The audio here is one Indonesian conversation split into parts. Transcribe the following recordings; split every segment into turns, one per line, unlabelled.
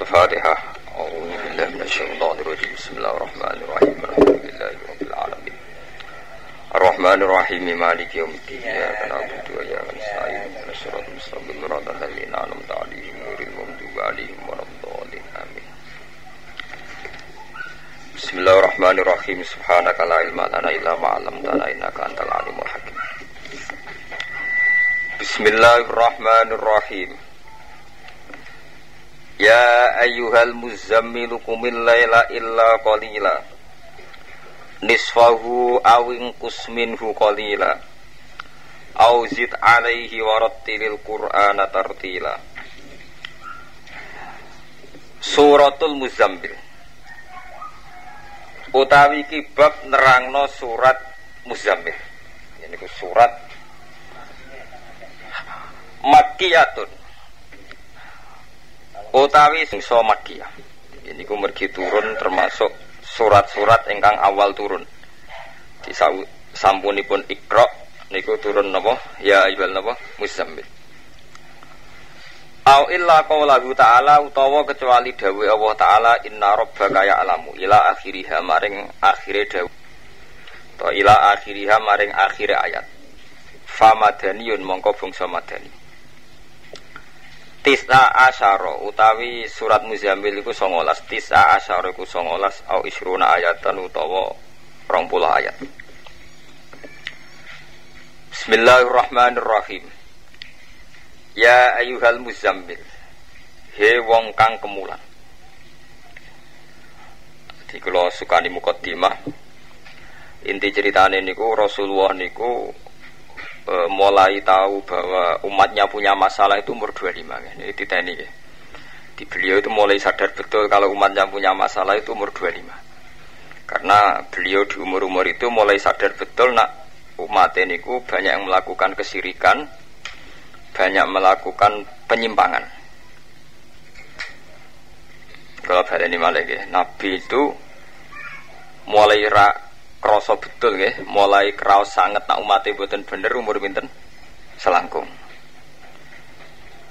الفاتحة. أعوذ بالله من الشيطان الرجيم. بسم الله الرحمن الرحيم. الحمد لله رب العالمين. الرحمن الرحيم. مالك يوم الدين. إياك نعبد وإياك نستعين. اهدنا الصراط المستقيم. صراط الذين أنعمت عليهم غير المغضوب عليهم ولا الضالين. آمين. بسم الله الرحمن الرحيم. سبحانك لا علم لنا إلا ما علمتنا إنك أنت العليم الحكيم. بسم الله الرحمن الرحيم. Ya ayyuhal muzammilu kumil laila illa qalila. Nisfahu awing kusminhu qalila. Au zid alaihi warattilil qur'ana tartila. Suratul Muzammil. Utawi kibab nerangno surat Muzammil. Ini surat Makiyatun utawi singso Makkiyah. Ini ku mergi turun termasuk surat-surat ingkang awal turun. Di sampunipun Iqra niku turun napa? Ya ayyuhal napa? Muzammil. Au illa qaulahu ta'ala utawa kecuali dawuh Allah taala inna rabbaka ya'lamu ila akhiriha maring akhire dawuh. To ila akhiriha maring akhire ayat. Famadaniyun mongko bangsa madani. Tis'a asyara utawi surat Muzammil iku 19 Tis'a asyara iku 19 au isruna ayatan utawa 20 ayat. Bismillahirrahmanirrahim. Ya ayuhal muzammil He wong kang kemulan. Jadi kalau sukani mukaddimah Inti ceritanya niku Rasulullah niku e, mulai tahu bahwa umatnya punya masalah itu umur 25 ya. Ini diteni ya. Di beliau itu mulai sadar betul kalau umatnya punya masalah itu umur 25. Karena beliau di umur-umur itu mulai sadar betul nak umat ini ku banyak yang melakukan kesirikan, banyak melakukan penyimpangan. Kalau ini malah ya, Nabi itu mulai rak kroso betul ya, mulai kraos sangat nak umatnya buatan bener umur pinten selangkung.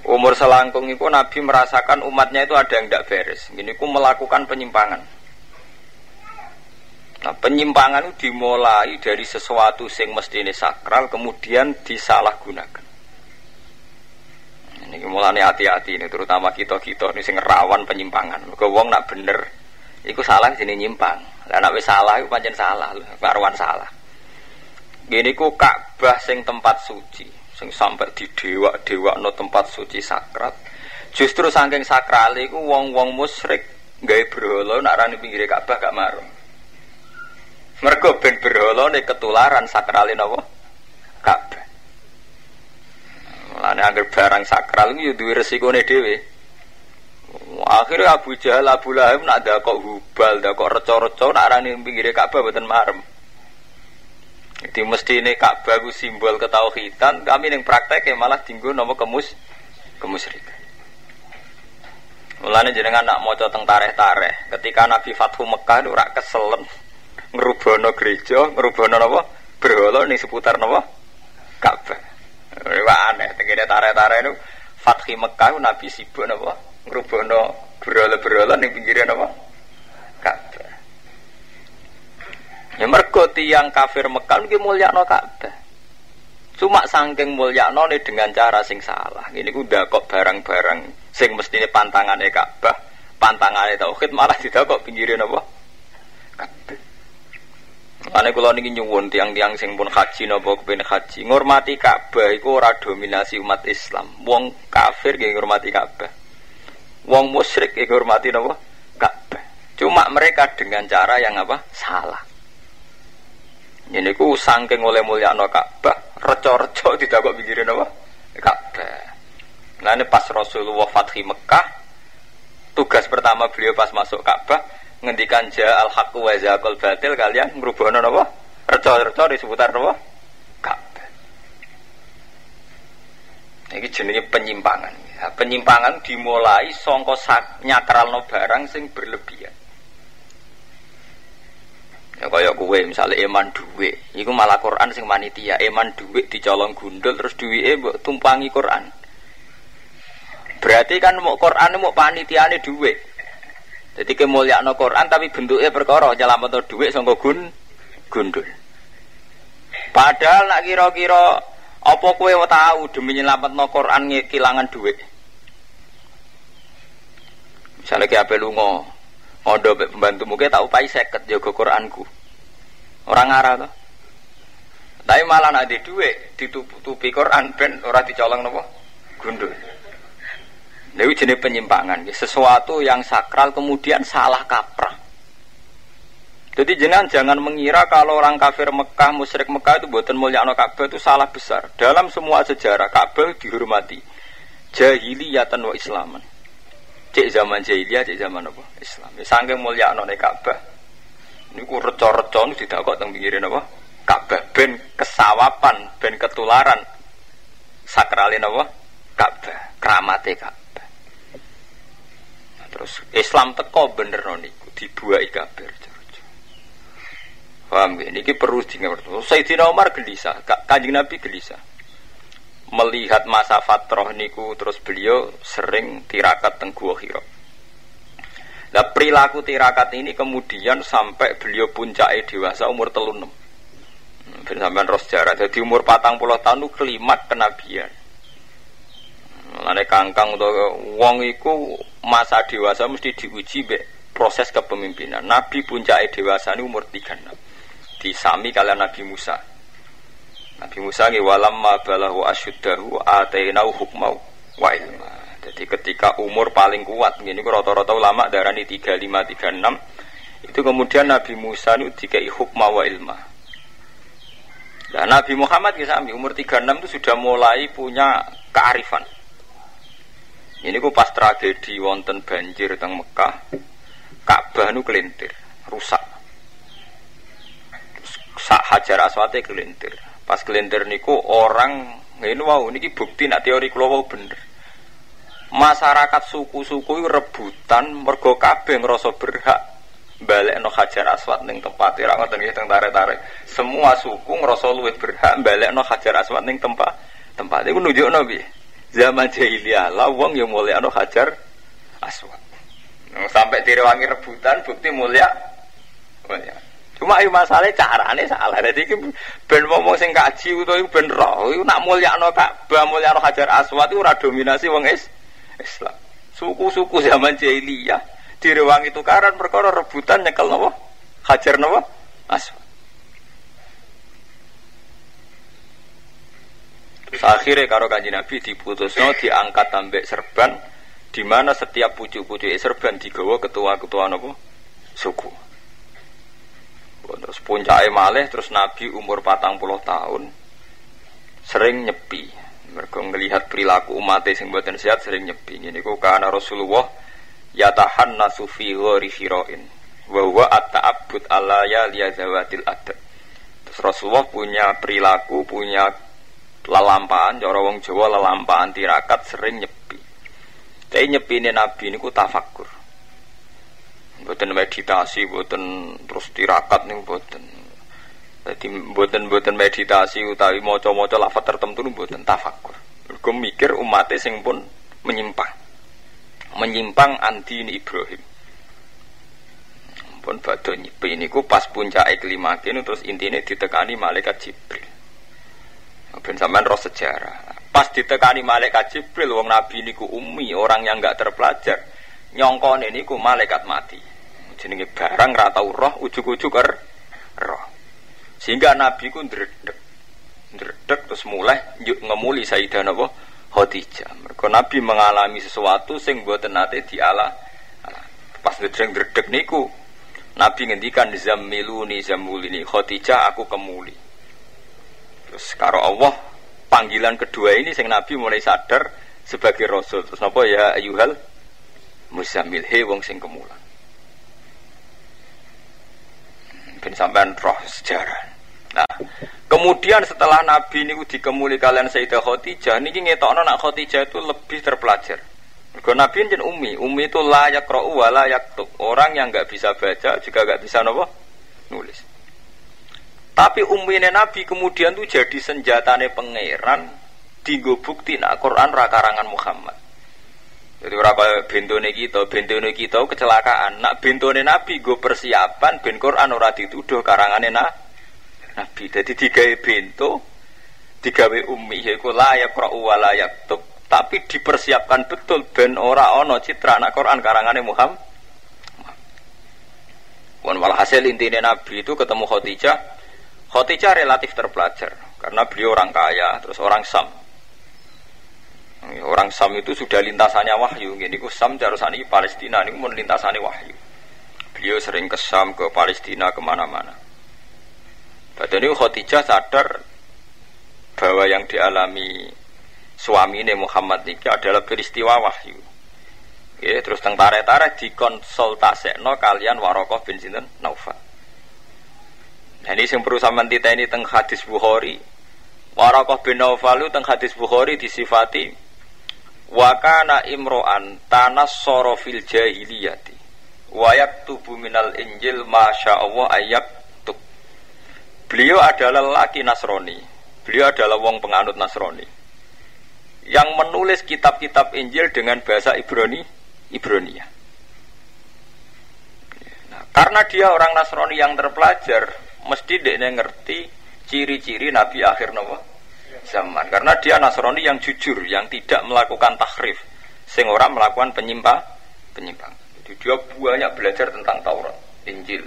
Umur selangkung itu Nabi merasakan umatnya itu ada yang tidak beres. Ini ku melakukan penyimpangan. Nah, penyimpangan itu dimulai dari sesuatu yang mesti ini sakral, kemudian disalahgunakan. Ini mulai hati-hati ini, terutama kita kita ini sing rawan penyimpangan. Kau wong nak bener, itu salah sini nyimpang. Lah nek salah iku pancen salah karuan salah. Gini ku Ka'bah sing tempat suci, sing sampai di dewa-dewa no tempat suci sakral. Justru saking sakral iku wong-wong musyrik gawe berhala nak rani pinggire Ka'bah gak marung. Mergo ben berhala nek ketularan sakralin apa? Ka'bah. Mulane anggere barang sakral iku ya duwe resikone dhewe. Akhirnya Abu Jahal, Abu Lahab nak ada kok hubal, ada kok reco-reco, nak arani pinggirnya Ka'bah buatan marem. Jadi mesti ini Ka'bah itu simbol ketauhidan, kami yang praktek malah tinggu nama kemus kemusyrikan. Mulanya jenengan nak mau tentang tareh-tareh. Ketika Nabi Fathu Mekah itu rak keselen ngerubono gereja, ngerubono apa? Berhala nih seputar apa? Ka'bah. Wah aneh, tegene tareh-tareh itu Fathi Mekah Nabi sibuk apa? Ngrubono berolah-berolah ning pinggiran apa? Ka'bah. Ya mergo tiyang kafir Mekah niki mulyakno Ka'bah. Cuma saking mulyakno dengan cara sing salah. Ini ku kok barang-barang sing mestine pantangane Ka'bah, pantangane tauhid malah didakok pinggiran apa? Ka'bah. Ane kula niki nyuwun tiang-tiang sing pun haji napa kepen haji, ngurmati Ka'bah iku ora dominasi umat Islam. Wong kafir nggih ngurmati Ka'bah. Wong musyrik iku hormati napa? Ka'bah. Cuma mereka dengan cara yang apa? Salah. Ini ku sangking oleh mulia no Ka'bah, reco-reco tidak kok pikirin apa? Ka'bah. Nah ini pas Rasulullah Fathi Mekah, tugas pertama beliau pas masuk Ka'bah, ngendikan ja al haqq wa zaqal batil kalian ngrubahno napa? Reco-reco di seputar napa? Ka'bah. Ini jenisnya penyimpangan. Nah, penyimpangan dimulai songko no barang sing berlebihan. Ya kaya kue misalnya eman duwe, iku malah Quran sing manitia, eman duwe dicolong gundul terus duwe mbok tumpangi Quran. Berarti kan mau Quran mau panitiane duit. Jadi kemuliaan Quran tapi bentuknya perkara nyelamat duit sangka gun gundul. Padahal nak kira-kira apa kue tahu demi nyelamat Quran kehilangan duit. Misalnya kayak apa lungo, ngodo pembantu mungkin tahu pai seket jaga Quranku. Orang arah tuh. Tapi malah nak di duit ditutupi Quran ben ora dicolong nopo gundul. Ini jenis penyimpangan, sesuatu yang sakral kemudian salah kaprah. Jadi jangan jangan mengira kalau orang kafir Mekah, musyrik Mekah itu buatan mulia Ka'bah itu salah besar. Dalam semua sejarah Ka'bah dihormati. Jahiliyatan wa Islaman. Cek zaman jahiliyah, cek zaman apa? Islam. Ya, Sangking mulia Ka'bah. Ini ku reco-reco tidak kok tentang pikirin apa? Ka'bah ben kesawapan, ben ketularan sakralin apa? Ka'bah, keramate Ka'bah. Terus Islam teko bener niku dibuai kabeh. Paham ya? Ini perlu diingat. Sayyidina Umar gelisah, kanjeng Nabi gelisah. Melihat masa fatroh niku terus beliau sering tirakat teng Gua Hira. Nah perilaku tirakat ini kemudian sampai beliau puncak dewasa umur telun enam. Ben sampean ros. Jadi umur patang puluh tahun itu kelimat kenabian. Lane kangkang untuk wong iku masa dewasa mesti diuji be proses kepemimpinan. Nabi puncak dewasa ini umur 36. Disami kalian Nabi Musa. Nabi Musa ngi walam ma balahu asyuddahu atainau hukmau wa ilma. Jadi ketika umur paling kuat ini rata-rata ulama darani 35 36 itu kemudian Nabi Musa itu dikai hukma wa ilma. Dan Nabi Muhammad ya sami umur 36 itu sudah mulai punya kearifan. Ini ku pas tragedi wonten banjir teng Mekah, Ka'bah nu kelintir, rusak. Sak Hajar Aswate kelintir. Pas kelintir niku orang ini wow niki bukti nak teori kula bener. Masyarakat suku-suku rebutan mergo kabeh ngrasa berhak balik no Hajar Aswad ning tempat ira ngoten nggih teng tarik-tarik. Semua suku ngrasa luwih berhak balik no Hajar Aswad ning tempat tempat iku nunjukno piye? zaman jahiliyah lah wong yang mulia no hajar aswad nah, sampai direwangi rebutan bukti mulia mulia cuma itu masalah carane salah. Jadi ben ngomong sing kaji itu ben roh itu nak mulia no ka'bah mulia no hajar aswad itu dominasi wong is Islam. Suku-suku zaman jahiliyah direwangi tukaran perkara rebutan nyekel nopo hajar nopo aswad. Akhirnya karo kanji Nabi diputusno diangkat tambek serban di mana setiap pucuk-pucuk serban digawa ketua-ketua nopo suku. Terus puncak malih terus Nabi umur patang puluh tahun sering nyepi. Mereka melihat perilaku umat yang buatan sehat sering nyepi. Ini kok karena Rasulullah yatahan nasufi ghori hiroin bahwa at-ta'abbud ala ya liyazawatil adab. Terus Rasulullah punya perilaku, punya lelampaan cara wong Jawa lelampaan tirakat sering nyepi tapi ini nabi niku tafakur buatan meditasi buatan terus tirakat nih buatan jadi buatan meditasi utawi moco lafat tertentu buatan tafakur gue mikir umatnya sing pun menyimpang menyimpang anti ini Ibrahim pun bado nyepi ini ku pas puncak kelima kini terus intinya ditekani malaikat Jibril Ben sampean roh sejarah. Pas ditekani malaikat Jibril wong nabi niku umi, orang yang enggak terpelajar. Nyongkone niku malaikat mati. Jenenge barang ra tau roh ujug-ujug roh. Sehingga nabi ku ndredeg. Ndredeg terus mulai yuk ngemuli Sayyidah napa Khadijah. Mergo nabi mengalami sesuatu sing mboten nate diala. Pas ndredeg niku Nabi ngendikan zammiluni zammulini Khadijah aku kemuli. Terus karo Allah panggilan kedua ini sing Nabi mulai sadar sebagai Rasul. Terus apa ya ayuhal musamil he wong sing kemulan. Ben sampean roh sejarah. Nah, kemudian setelah Nabi ini dikemuli kalian Sayyidah Khadijah, niki ngetokno nak Khadijah itu lebih terpelajar. Mergo Nabi jen umi, umi itu layak roh layak tuk. Orang yang nggak bisa baca juga nggak bisa nopo nulis. Tapi umine Nabi kemudian tuh jadi senjatane pangeran digo bukti nak Quran rakarangan Muhammad. Jadi ora kaya bentone kita, bentone kita kecelakaan. Nak bentone Nabi gue persiapan ben Quran ora dituduh karangane na Nabi. Jadi digawe bento, digawe ummi yaiku layak yaqra'u wa la yaktub, tapi dipersiapkan betul ben ora ana citra nak Quran karangane Muhammad. Wan walhasil intinya Nabi itu ketemu Khadijah. Khadijah relatif terpelajar karena beliau orang kaya, terus orang Sam. Orang Sam itu sudah lintasannya wahyu. Gini ku Sam jarusani Palestina ini mau lintasannya wahyu. Beliau sering ke Sam, ke Palestina, ke mana-mana. Pada ini Khadijah sadar bahwa yang dialami suami ini Muhammad ini adalah peristiwa wahyu. Ya, terus teng tare-tare no kalian Warokoh bin Sinten Naufal. Nah ini yang perlu sama ini teng hadis Bukhari. Warokoh bin Naufal itu teng hadis Bukhari disifati Wakana imro'an tanas sorofil jahiliyati. Wayak tubuh minal injil Masya Allah ayak tuk. Beliau adalah laki Nasrani. Beliau adalah wong penganut Nasrani. Yang menulis kitab-kitab Injil dengan bahasa Ibrani Ibronia nah, Karena dia orang Nasrani yang terpelajar Mesti dia ngerti ciri-ciri Nabi akhir Nabi zaman. Karena dia Nasrani yang jujur yang tidak melakukan tahrif. Sing orang melakukan penyimpang penyimpang jadi dia banyak belajar tentang Taurat Injil.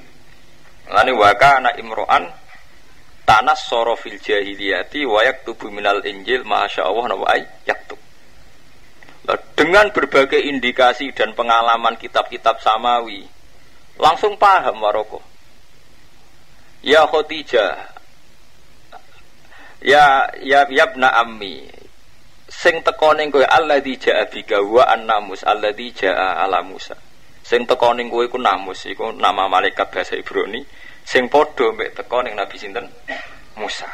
Lani waka anak imro'an tanas sorofil jahiliyati wayak tubuh minal Injil masya Allah nawai yaktub. Dengan berbagai indikasi dan pengalaman kitab-kitab samawi langsung paham Maroko ya Khotijah Ya ya yabna ammi. Sing teko ning kowe alladzi jaa bika wa annamus alladzi jaa ala Musa. Sing teko ning kowe iku namus iku nama malaikat bahasa Ibrani sing padha mek teko ning Nabi sinten? Musa.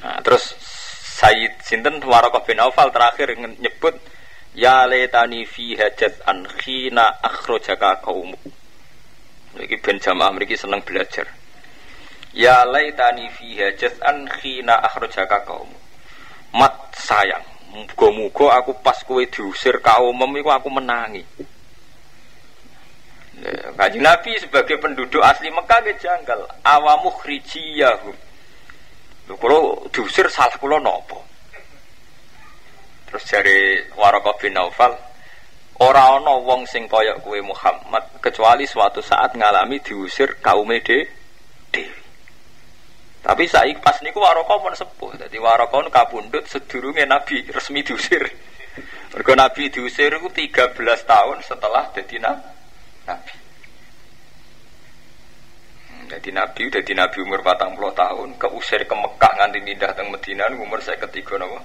Nah, terus Sayyid sinten Waraqah bin Aufal terakhir nyebut ya letani fi hajat an khina akhrajaka qaum. Iki ben jamaah mriki seneng belajar. Ya laitani fiha jaz'an khina akhrajaka kaum. Mat sayang, muga-muga aku pas kowe diusir kaum iku aku menangi. Kaji Nabi sebagai penduduk asli Mekah ke janggal. Awamu khrijiyahum. Lho kalau diusir salah kula nopo? Terus dari Waraqah bin Naufal, ora ana wong sing kaya kowe Muhammad kecuali suatu saat ngalami diusir kaum de dewi. Tapi saya pas niku waroko pun sepuh. Jadi waroko kabundut sedurunge Nabi resmi diusir. Mergo Nabi diusir itu 13 tahun setelah jadi Nabi. Jadi Nabi, jadi Nabi umur batang puluh tahun, keusir ke Mekah nganti pindah teng Medina umur saya ketiga nawa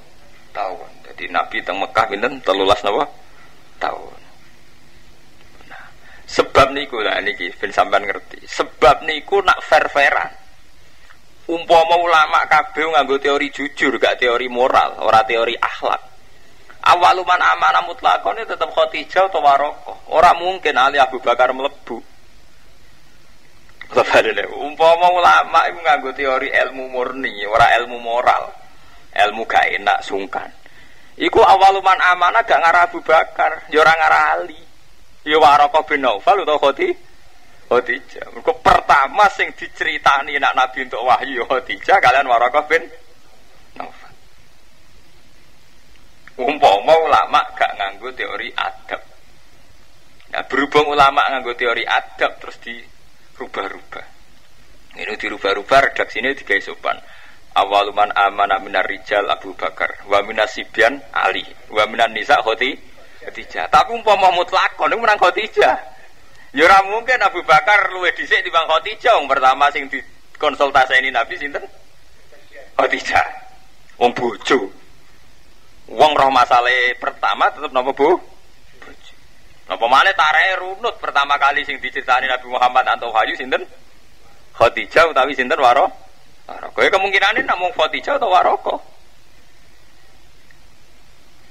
tahun. Jadi Nabi teng Mekah pinten telulas nawa tahun. Nah, sebab niku lah niki ben sampean ngerti. Sebab niku nak fair-fairan umpama ulama kabeh nganggo teori jujur gak teori moral ora teori akhlak. Awaluman amanah mutlakon tetap khotijah atau waroko ora mungkin Ali Abu Bakar melebu umpama ulama itu nganggo teori ilmu murni ora ilmu moral. Ilmu gak enak sungkan. Iku awaluman amanah gak ngarah Abu Bakar, ya ora ngarah Ali. Ya Waraqah bin Naufal utawa Khotijah Khadijah. Mergo pertama sing diceritani nak Nabi untuk wahyu Khadijah kalian Warakah bin Naufal. Umpama ulama gak nganggo teori adab. Nah, berhubung ulama nganggo teori adab terus dirubah-rubah. Ini dirubah-rubah redaksi ini tiga sopan. Awaluman amanah minar rijal Abu Bakar, wa minasibian Ali, wa minan nisa Khadijah. Tapi umpama mutlakon itu menang Khadijah. Ya ora mungkin Abu Bakar luwe dhisik timbang Khadijah wong pertama sing dikonsultasi ini Nabi sinten? Khadijah. Wong bojo. Wong roh masalah pertama tetep napa Bu? Bojo. Napa maneh tarahe runut pertama kali sing diceritani Nabi Muhammad atau Wahyu sinten? Khadijah utawi sinten waro? Waro. Kowe kemungkinane namung Khadijah atau Waroko.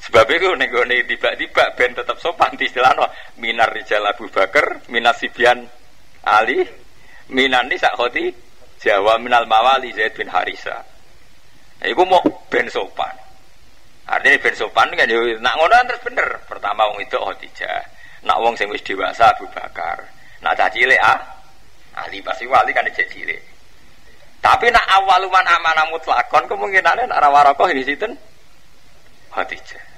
Sebab itu nih tiba-tiba ben tetap sopan di istilahnya minar rijal Abu Bakar, minas Sibian Ali, minan nisa khoti Jawa minal mawali Zaid bin Harisa. Nah, itu mau ben sopan. Artinya ben sopan kan yo nak ngono kan terus bener. Pertama wong itu Khadijah. Nak wong sing wis dewasa Abu Bakar. Nak cah cilik ah Ali pasti wali kan cek cilik. Tapi nak awaluman amanah mutlakon kemungkinannya nak rawarokoh ini situ Khadijah.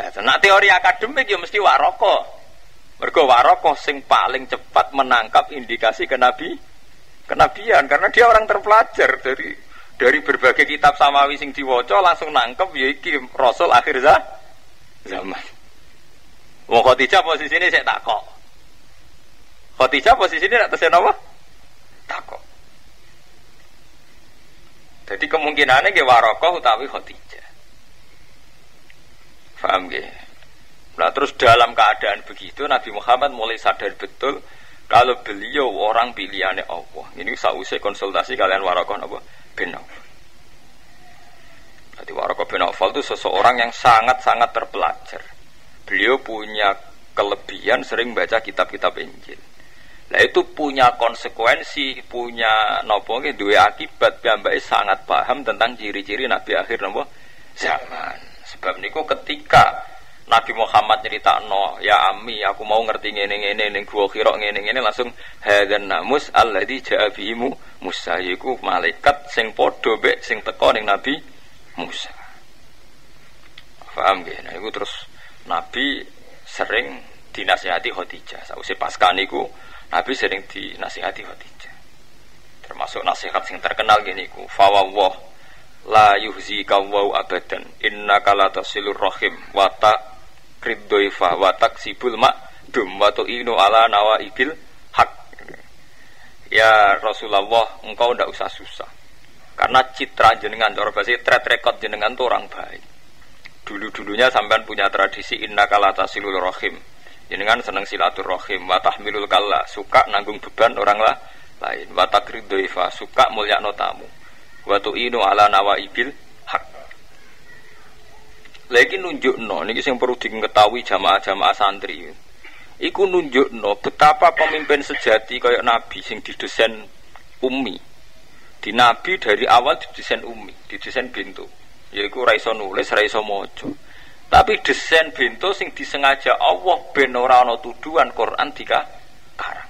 Nah, teori akademik ya mesti waroko. Mergo waroko sing paling cepat menangkap indikasi kenabi kenabian karena dia orang terpelajar dari dari berbagai kitab samawi sing diwaca langsung nangkep ya iki rasul akhir zaman. Wong Khadijah posisine saya takok. Khadijah posisine nak tesen apa? Takok. Jadi kemungkinannya ke warokoh utawi Khadijah. Faham gak? Nah terus dalam keadaan begitu Nabi Muhammad mulai sadar betul kalau beliau orang pilihannya Allah. Ini sausai konsultasi kalian warokoh apa? bin Auf. Jadi Waraka bin Aufal itu seseorang yang sangat-sangat terpelajar. Beliau punya kelebihan sering baca kitab-kitab Injil. Nah itu punya konsekuensi, punya nopo dua akibat piyambake sangat paham tentang ciri-ciri nabi akhir nopo zaman. Sebab niku ketika Nabi Muhammad cerita no, ya ami, aku mau ngerti ngene ngene ning gua kira ngene ngene langsung hadan namus alladzi ja'a bihimu Musa yiku malaikat sing padha mek sing teko ning Nabi Musa. Paham gak? Nah, itu terus Nabi sering dinasihati Khadijah. Sausai pasca niku Nabi sering dinasihati Khadijah. Termasuk nasihat yang terkenal gini ku, fawwah la yuhzika wa abadan. Innaka la tasilur rahim. Wa kriddoifa wa taksibul ma'dum wa tu'inu ala nawaibil hak. Ya Rasulullah engkau ndak usah susah. Karena citra jenengan cara bahasa track record jenengan tuh orang baik. Dulu-dulunya sampean punya tradisi inna kalata silul rohim jenengan seneng silaturrohim wa tahmilul kalla. Suka nanggung beban orang lah lain. Wa takridoifa suka mulia notamu wa tu'inu ala nawaibil lagi nunjuk no, ini yang perlu diketahui jamaah-jamaah santri. Iku nunjuk no, betapa pemimpin sejati kayak Nabi sing didesain umi. Di Nabi dari awal didesain umi, didesain bintu. Yaiku raiso nulis, raiso mojo. Tapi desain bintu sing disengaja Allah ben ora ana tuduhan Quran karang.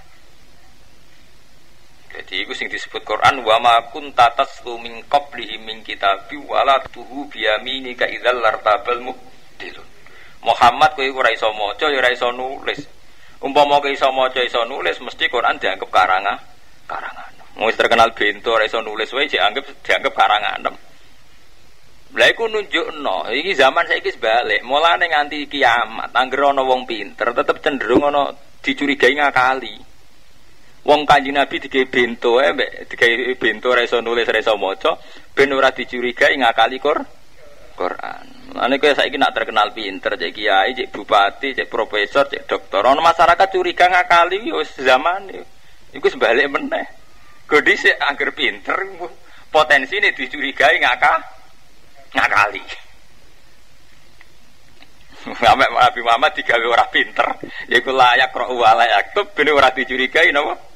Jadi itu sing disebut Quran wa ma kunta taslu min qablihi min kitabi wala tuhu bi yaminika idzal lartabal mubtilun. Muhammad kowe ora iso maca ya ora iso nulis. Umpama kowe iso maca iso nulis mesti Quran dianggap karangan karangan. Wis terkenal bento ora iso nulis wae dianggap dianggap karangan. Lah iku nunjukno, iki zaman saiki sebalik, mulane nganti kiamat, anggere ana wong pinter tetep cenderung ana dicurigai ngakali. Wong kanjeng Nabi digawe bento eh digawe bento ora iso nulis ora iso maca ben ora dicurigai ngakali Qur Quran. Ane kowe saiki nak terkenal pinter cek kiai, cek bupati, cek profesor, cek dokter. Ono masyarakat curiga ngakali wis zaman iku sebalik meneh. Godi sik angger pinter potensi ini dicurigai ngaka ngakali. Sampai Nabi Muhammad digawe ora pinter, yaiku layak roh layak tuh ben ora dicurigai napa?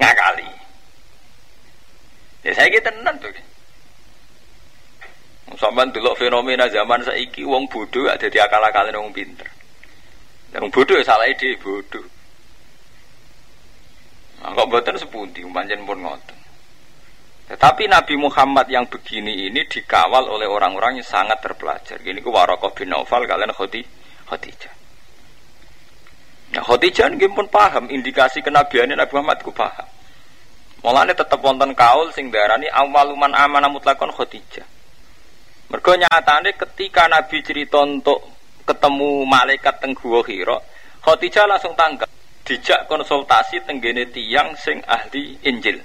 Ngakali. Ya saya kita tenan tuh. Sampai dulu fenomena zaman saiki wong bodoh ada di akal akalin wong pinter. Wong bodoh ya salah ide bodoh. Nah, kok buatan sepundi, panjen pun ngoten. Tetapi Nabi Muhammad yang begini ini dikawal oleh orang-orang yang sangat terpelajar. Gini ku Warokoh bin Naufal kalian Khoti Khotijah. Nah, Khadijah ini pun paham indikasi kenabiannya Nabi Muhammad ku paham. Mulane tetap wonten kaul sing darani awaluman amanah mutlakon Khadijah. Mergo nyatane ketika Nabi cerita untuk ketemu malaikat teng Gua Hira, Khadijah langsung tanggap dijak konsultasi tenggene tiang sing ahli Injil.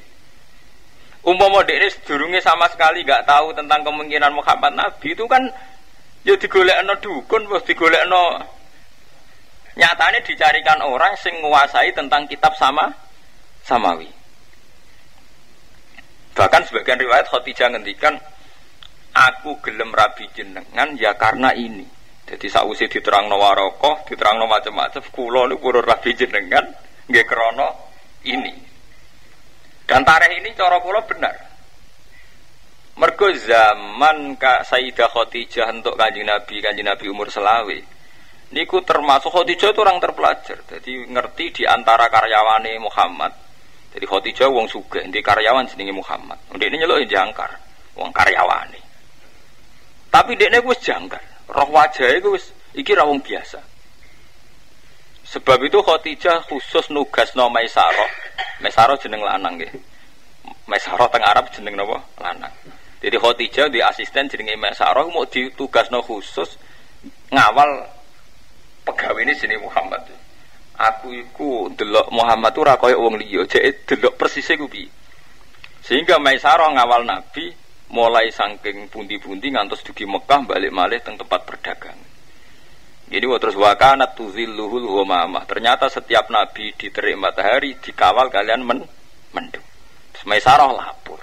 Umpama dekne sedurunge sama sekali gak tahu tentang kemungkinan Muhammad Nabi itu kan ya digolekno dukun, wis digolekno nyatanya dicarikan orang sing menguasai tentang kitab sama samawi. Bahkan sebagian riwayat Khadijah ngendikan aku gelem rabi jenengan ya karena ini. Jadi sausi diterang no warokoh diterang no macam-macam kulo ini pura rabi jenengan nggak krono ini. Dan tarikh ini cara kulo benar. Mergo zaman Kak Sayyidah Khadijah untuk Kanjeng Nabi, Kanjeng Nabi umur selawe. Niku termasuk Khadijah itu orang terpelajar. Jadi ngerti di antara karyawane Muhammad. Jadi Khadijah wong sugih, di karyawan jenenge Muhammad. Ndek ini nyeluk jangkar, wong karyawane. Tapi dekne wis jangkar. Roh wajah iku wis iki ra wong biasa. Sebab itu Khadijah khusus nugas no Maisaro. Maisaro jeneng lanang nggih. Maisaro teng Arab jeneng napa? Lanang. Jadi Khadijah di asisten jenenge Mesarah mau ditugasno khusus ngawal pegawai ini sini Muhammad. Aku iku delok Muhammad ora kaya wong liya, jek delok persisnya ku. Sehingga Maisarah ngawal Nabi mulai saking pundi-pundi ngantos dugi Mekah balik malih teng tempat berdagang. Jadi terus wakana tuzilluhul ghamamah. Ternyata setiap nabi diterik matahari dikawal kalian men mendung. Maisarah lapor.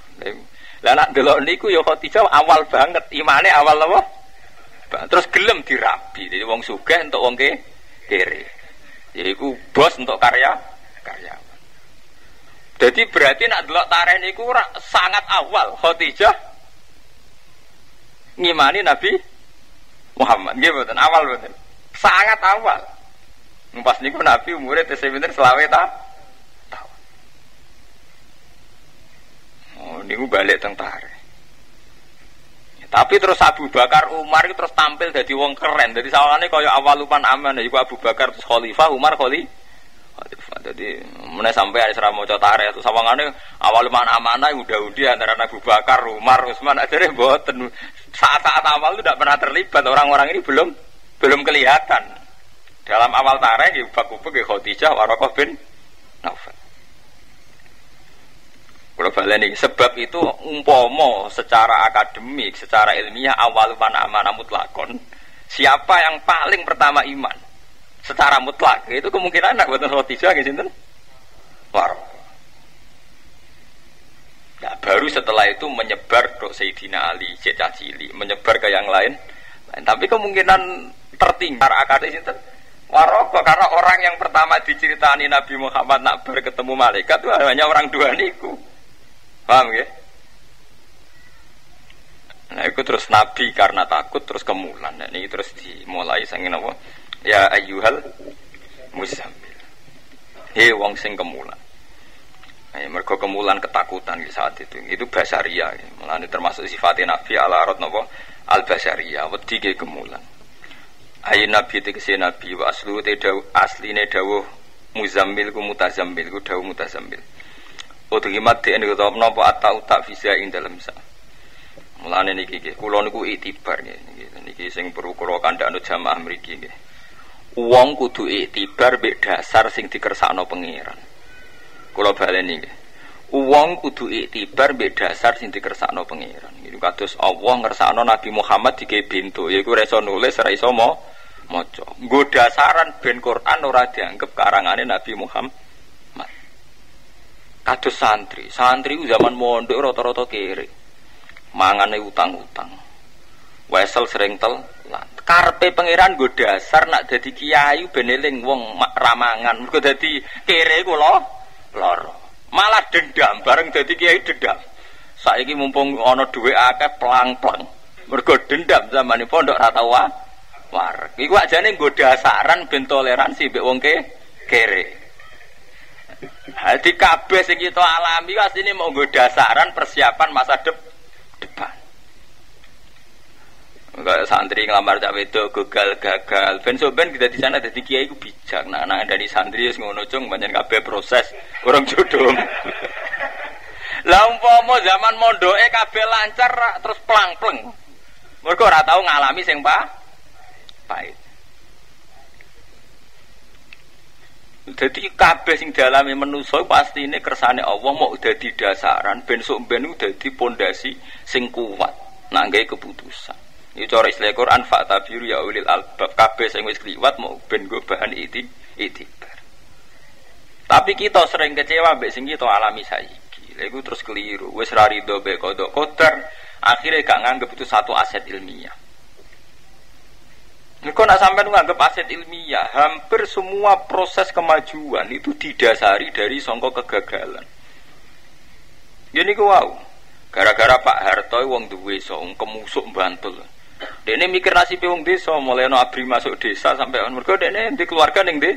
Lah nak delok niku ya Khadijah awal banget, imane awal apa? Terus gelem dirabi. Jadi wong sugih untuk wong ke kere. Yaiku bos untuk karya karyawan. Jadi berarti nak delok tareh niku sangat awal Khadijah ngimani Nabi Muhammad. Nggih mboten awal mboten. Sangat awal. Pas niku Nabi umure tesih pinten selawe ta? Oh, niku balik tentara. Ya, tapi terus Abu Bakar Umar itu terus tampil jadi wong keren. Jadi sawangannya kaya awal lupan aman. Jadi Abu Bakar terus Khalifah, Umar Khali. Khalifah. Jadi mana sampai ada seramo cotare itu sawangannya awal lupan amanah udah udah antara Abu Bakar, Umar, Utsman deh boten. Saat-saat awal itu tidak pernah terlibat orang-orang ini belum belum kelihatan. Dalam awal tarikh, Bakubuk, Khadijah, Warokoh bin Naufal. Kalau baleni sebab itu umpomo secara akademik, secara ilmiah awal mana mana mutlakon. Siapa yang paling pertama iman secara mutlak itu kemungkinan anak buatan tiga gitu kan? War. Nah, baru setelah itu menyebar dok Sayyidina Ali, Cecah Cili, menyebar ke yang lain. Tapi kemungkinan tertinggal akademik itu Waroko karena orang yang pertama diceritani Nabi Muhammad nak berketemu malaikat itu hanya orang dua niku. Paham ya? Nah itu terus Nabi karena takut terus kemulan. Nah, ini terus dimulai sangin apa? Ya ayyuhal musambil. Hei wong sing kemulan. Nah, mereka kemulan ketakutan di saat itu. Itu basaria. Ya. Malah termasuk sifatnya Nabi ala arad napa? Al basaria. Wedi ke kemulan. Ayo Nabi tegese Nabi wa aslu te asline dawuh muzammil ku mutazammil ku dawuh mutazammil. Udhimat di ini kata nopo atau tak visa ing dalam sa. Mulane niki nggih, kula niku itibar nggih niki. Sing perlu kula kandhakno jamaah mriki nggih. Wong kudu itibar mbek dasar sing dikersakno pangeran. Kula baleni nggih. Wong kudu itibar mbek dasar sing dikersakno pangeran. Niku kados Allah ngersakno Nabi Muhammad dike bintu, yaiku ora iso nulis, ora iso maca. Nggo dasaran ben Quran ora dianggep karangane Nabi Muhammad. Kados santri, santri zaman mondok rata-rata kere. Mangane utang-utang. Wesel sering tel Karpe pangeran gue dasar nak jadi kiai beneling wong ramangan. Mergo dadi kere kula loro. Malah dendam bareng jadi kiai dendam. Saiki mumpung ana dhuwit akeh plang-plang. Mergo dendam zaman pondok rata wa war. Iku ajane nggo dasaran ben toleransi mbek wong ke kere. Hadi kabeh sing kita alami mau nggo dasaran persiapan masa dep depan. Enggak santri ngelamar cak itu gagal gagal. Ben so ben kita di sana jadi kiai ku bijak. Nah, nah dari santri wis ngono cung banyak kabeh proses kurang jodoh. Lah umpama zaman mondoke kabeh lancar terus plang-pleng. Mergo ora tau ngalami sing pa pahit. Jadi kabeh sing dialami manusa pasti ini kersane Allah mau dadi dasaran ben sok ben dadi pondasi sing kuat nangge keputusan. Ini cara istilah Quran fa'tabiru ya ulil albab kabeh sing wis kliwat mau ben go bahan iti itibar. Tapi kita sering kecewa mbek sing kita alami saiki. Lha terus keliru. Wis ra rido be kodok kotor akhirnya gak nganggep itu satu aset ilmiah. Kau nak sampai nganggap aset ilmiah, hampir semua proses kemajuan itu didasari dari songkok kegagalan. Jadi kau wow, Gara-gara Pak Harto wong duwe so kemusuk Bantul. Dene mikir nasib wong desa mulai no abri masuk desa sampai on mergo dene di keluarga ning di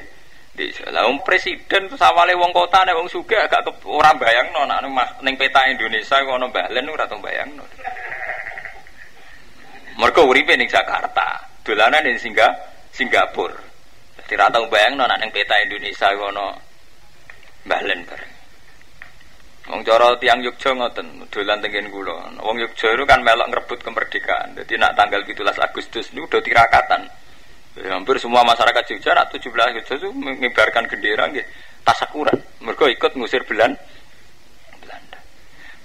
desa. Lah presiden terus awale wong kota nek wong sugih agak ke, ora bayangno ning peta Indonesia ono balen ora tau bayangno. Mergo uripe ning Jakarta, dolanan ning Singga, Singapura. Jadi ra tau bayangno nek ning peta Indonesia ono balen bareng. Wong cara tiang Yogja ngoten, dolan tengen kula. Wong Yogja itu kan melok ngerebut kemerdekaan. Jadi nak tanggal 17 Agustus ini udah tirakatan. Ya, hampir semua masyarakat Jogja nak 17 Agustus itu mengibarkan bendera nggih tasakuran. Mereka ikut ngusir Belan Belanda.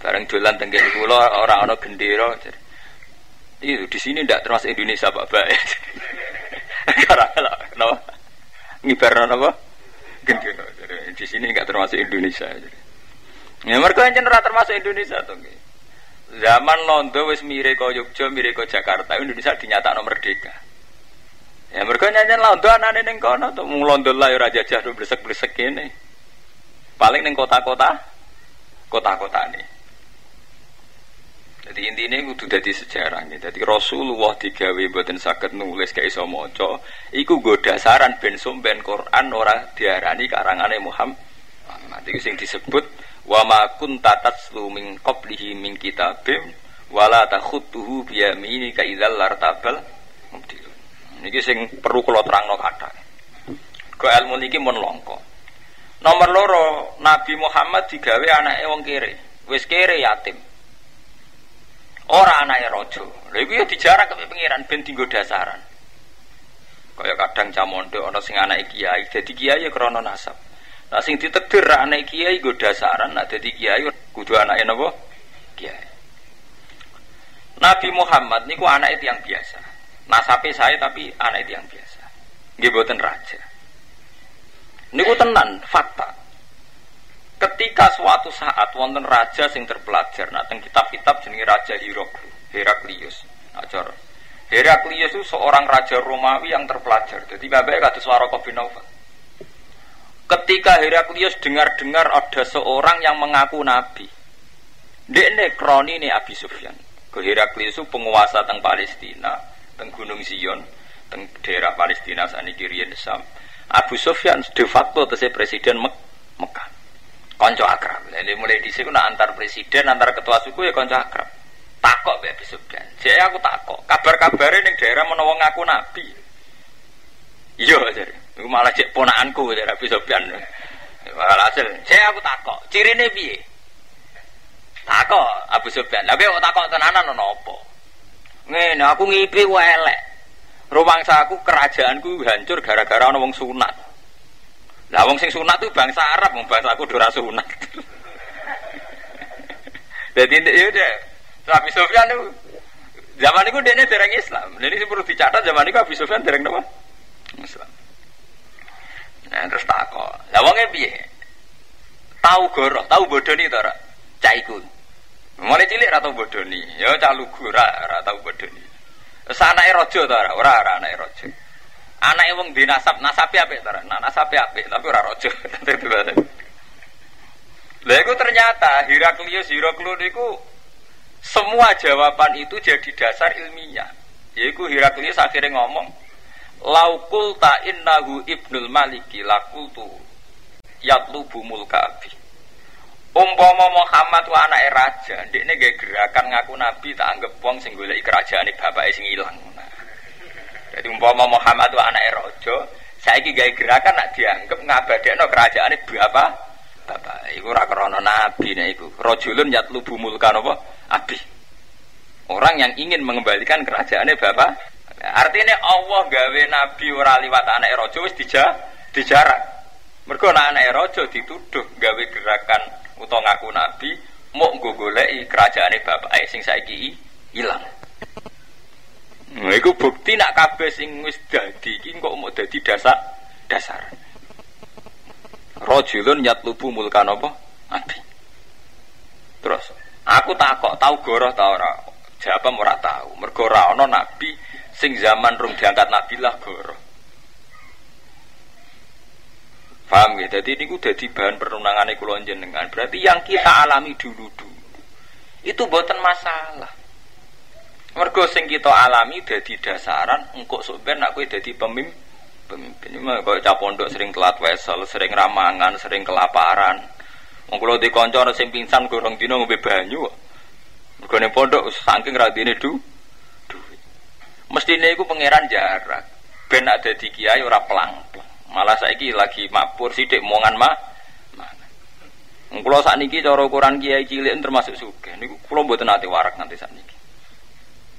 Bareng dolan tengen kula orang ana gendera. Itu di sini tidak termasuk Indonesia Bapak. Karena kenapa? Ngibarkan apa? Gendera. Di sini enggak termasuk Indonesia. Ya mereka yang ora termasuk Indonesia tuh. Zaman Londo wis mire kau Yogyakarta, mire kau Jakarta, Indonesia dinyatakan merdeka. Ya mereka nyanyian Londo anane ning kono tuh mung Londo lah ya raja jahdo bresek-bresek ini. Paling neng kota-kota, kota-kota nih. Jadi intinya itu jadi sejarah nih. Jadi Rasulullah digawe buatin sakit nulis kayak iso moco. Iku gue dasaran ben sumben Quran ora diarani Muhammad. Nanti sing disebut wa ma kunta tatslu min qablihi min kitabim wala takhutuhu bi yaminika idzal lartabal niki sing perlu kula terangno kathah go ilmu niki mun longko nomor loro Nabi Muhammad digawe anake wong kere wis kere yatim ora anake raja lha iku ya dijarah ke pengiran ben dinggo dasaran kaya kadang camondo ana sing anake kiai dadi kiai ya krana nasab Nah sing ditegir anak kiai gue dasaran, nah jadi kiai kudu anak napa? Kiai. Nabi Muhammad niku anak itu yang biasa. Nasabe saya tapi anak itu yang biasa. Nggih boten raja. Niku tenan fakta. Ketika suatu saat wonten raja sing terpelajar, nah teng kitab-kitab jenenge Raja Heraklius. Ajar. Heraklius itu seorang raja Romawi yang terpelajar. Jadi bapak kata suara bin. Ketika Heraklius dengar-dengar ada seorang yang mengaku nabi. Dekne kroni ini Abi Sufyan. Ke Heraklius itu penguasa teng Palestina, teng Gunung Zion, teng daerah Palestina saat ini. Abu Sufyan de facto presiden Mek Mekah. Konco akrab. Jadi mulai di sini antar presiden, antar ketua suku ya konco akrab. Takok be Abu Sufyan. Jadi aku takok. Kabar-kabarnya ning daerah menawa ngaku nabi. Iya jadi. Iku malah cek ponakanku ya Nabi Sofyan. Malah hasil, saya aku takok, cirine piye? Takok Abu Sofyan. Tapi kok takok tenanan ono? Ngene, aku ngipi wae elek. Rumangsa aku kerajaanku hancur gara-gara ana sunat. Lah wong sing sunat tuh bangsa Arab, wong bangsa aku ora sunat. Jadi ya deh, Nabi Sofyan itu zaman itu dia dereng Islam. Jadi perlu dicatat zaman itu Abu Sofyan dereng apa? Islam. Nah, terus takok. Lah wonge piye? Tahu goro, tahu bodoni to ora? Caiku. Mulai cilik ora tau bodoni. Ya cah lugu ora ora tau bodoni. Terus anake raja to ora? Ora ora anake. Anake wong di nasab, nasabe to ora? Nah, nasabe apik, tapi ora raja. Lah itu ternyata Heraklius Heraklius itu semua jawaban itu jadi dasar ilmiah. Yaitu Heraklius akhirnya ngomong, laukul ta innahu ibnul maliki lakultu yatlubu mulka abi umpama Muhammad wa anak raja ini gak gerakan ngaku nabi tak anggap wong sing golek kerajaan bapak sing ilang jadi umpama Muhammad wa anak raja saiki gawe gerakan nak dianggap ngabadekno kerajaan bapak bapak iku ora krana nabi nek iku. Rajulun yatlubu mulka napa abi orang yang ingin mengembalikan kerajaan bapak. Artinya Allah gawe nabi ora liwat anak raja wis dija dijarak. Mergo anak raja dituduh gawe gerakan utawa ngaku nabi mau nggo goleki kerajaane bapake sing saiki ilang. Nah, iku bukti nak kabeh sing wis dadi iki kok mau dadi dasar dasar. Rajulun yatlubu mulkan apa? Nabi. Terus aku takok tahu goroh ta ora? Jawab ora tahu. Mergo ora ana nabi sing zaman rum diangkat Nabi lah goro. Paham ya? Jadi ini udah di bahan perundangan kulon jenengan. Berarti yang kita alami dulu dulu Itu buatan masalah. Mergo sing kita alami dadi dasaran engkok sok ben nak kowe dadi pemimpin. Pemimpin kaya cah pondok sering telat wesel, sering ramangan, sering kelaparan. Wong kula di kanca sing pingsan gorong dina ngombe banyu. Mergo ning pondok saking radine du duit. Mestine iku pangeran jarak. Ben ada di kiai ora pelang-pelang. Malah saiki lagi mabur sithik mongan mah. Kula sakniki cara ukuran kiai cilik termasuk sugih. Niku kula mboten ate warak nganti sakniki.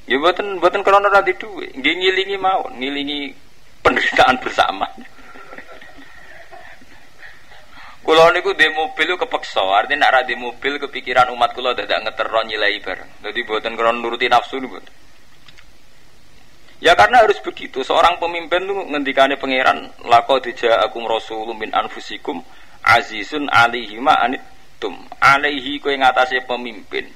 Ya mboten mboten krana ra duwe, nggih ngilingi mawon, ngilingi penderitaan bersama. Kulo niku di mobil kepeksa, artinya nak di mobil kepikiran umat kulo dadak ngeterno nyilai bareng. Jadi buatan krono nuruti nafsu nih Ya karena harus begitu. Seorang pemimpin tuh ngendikane pangeran lako dija akum rasulum min anfusikum azizun alihi ma anitum alaihi kowe ngatasé pemimpin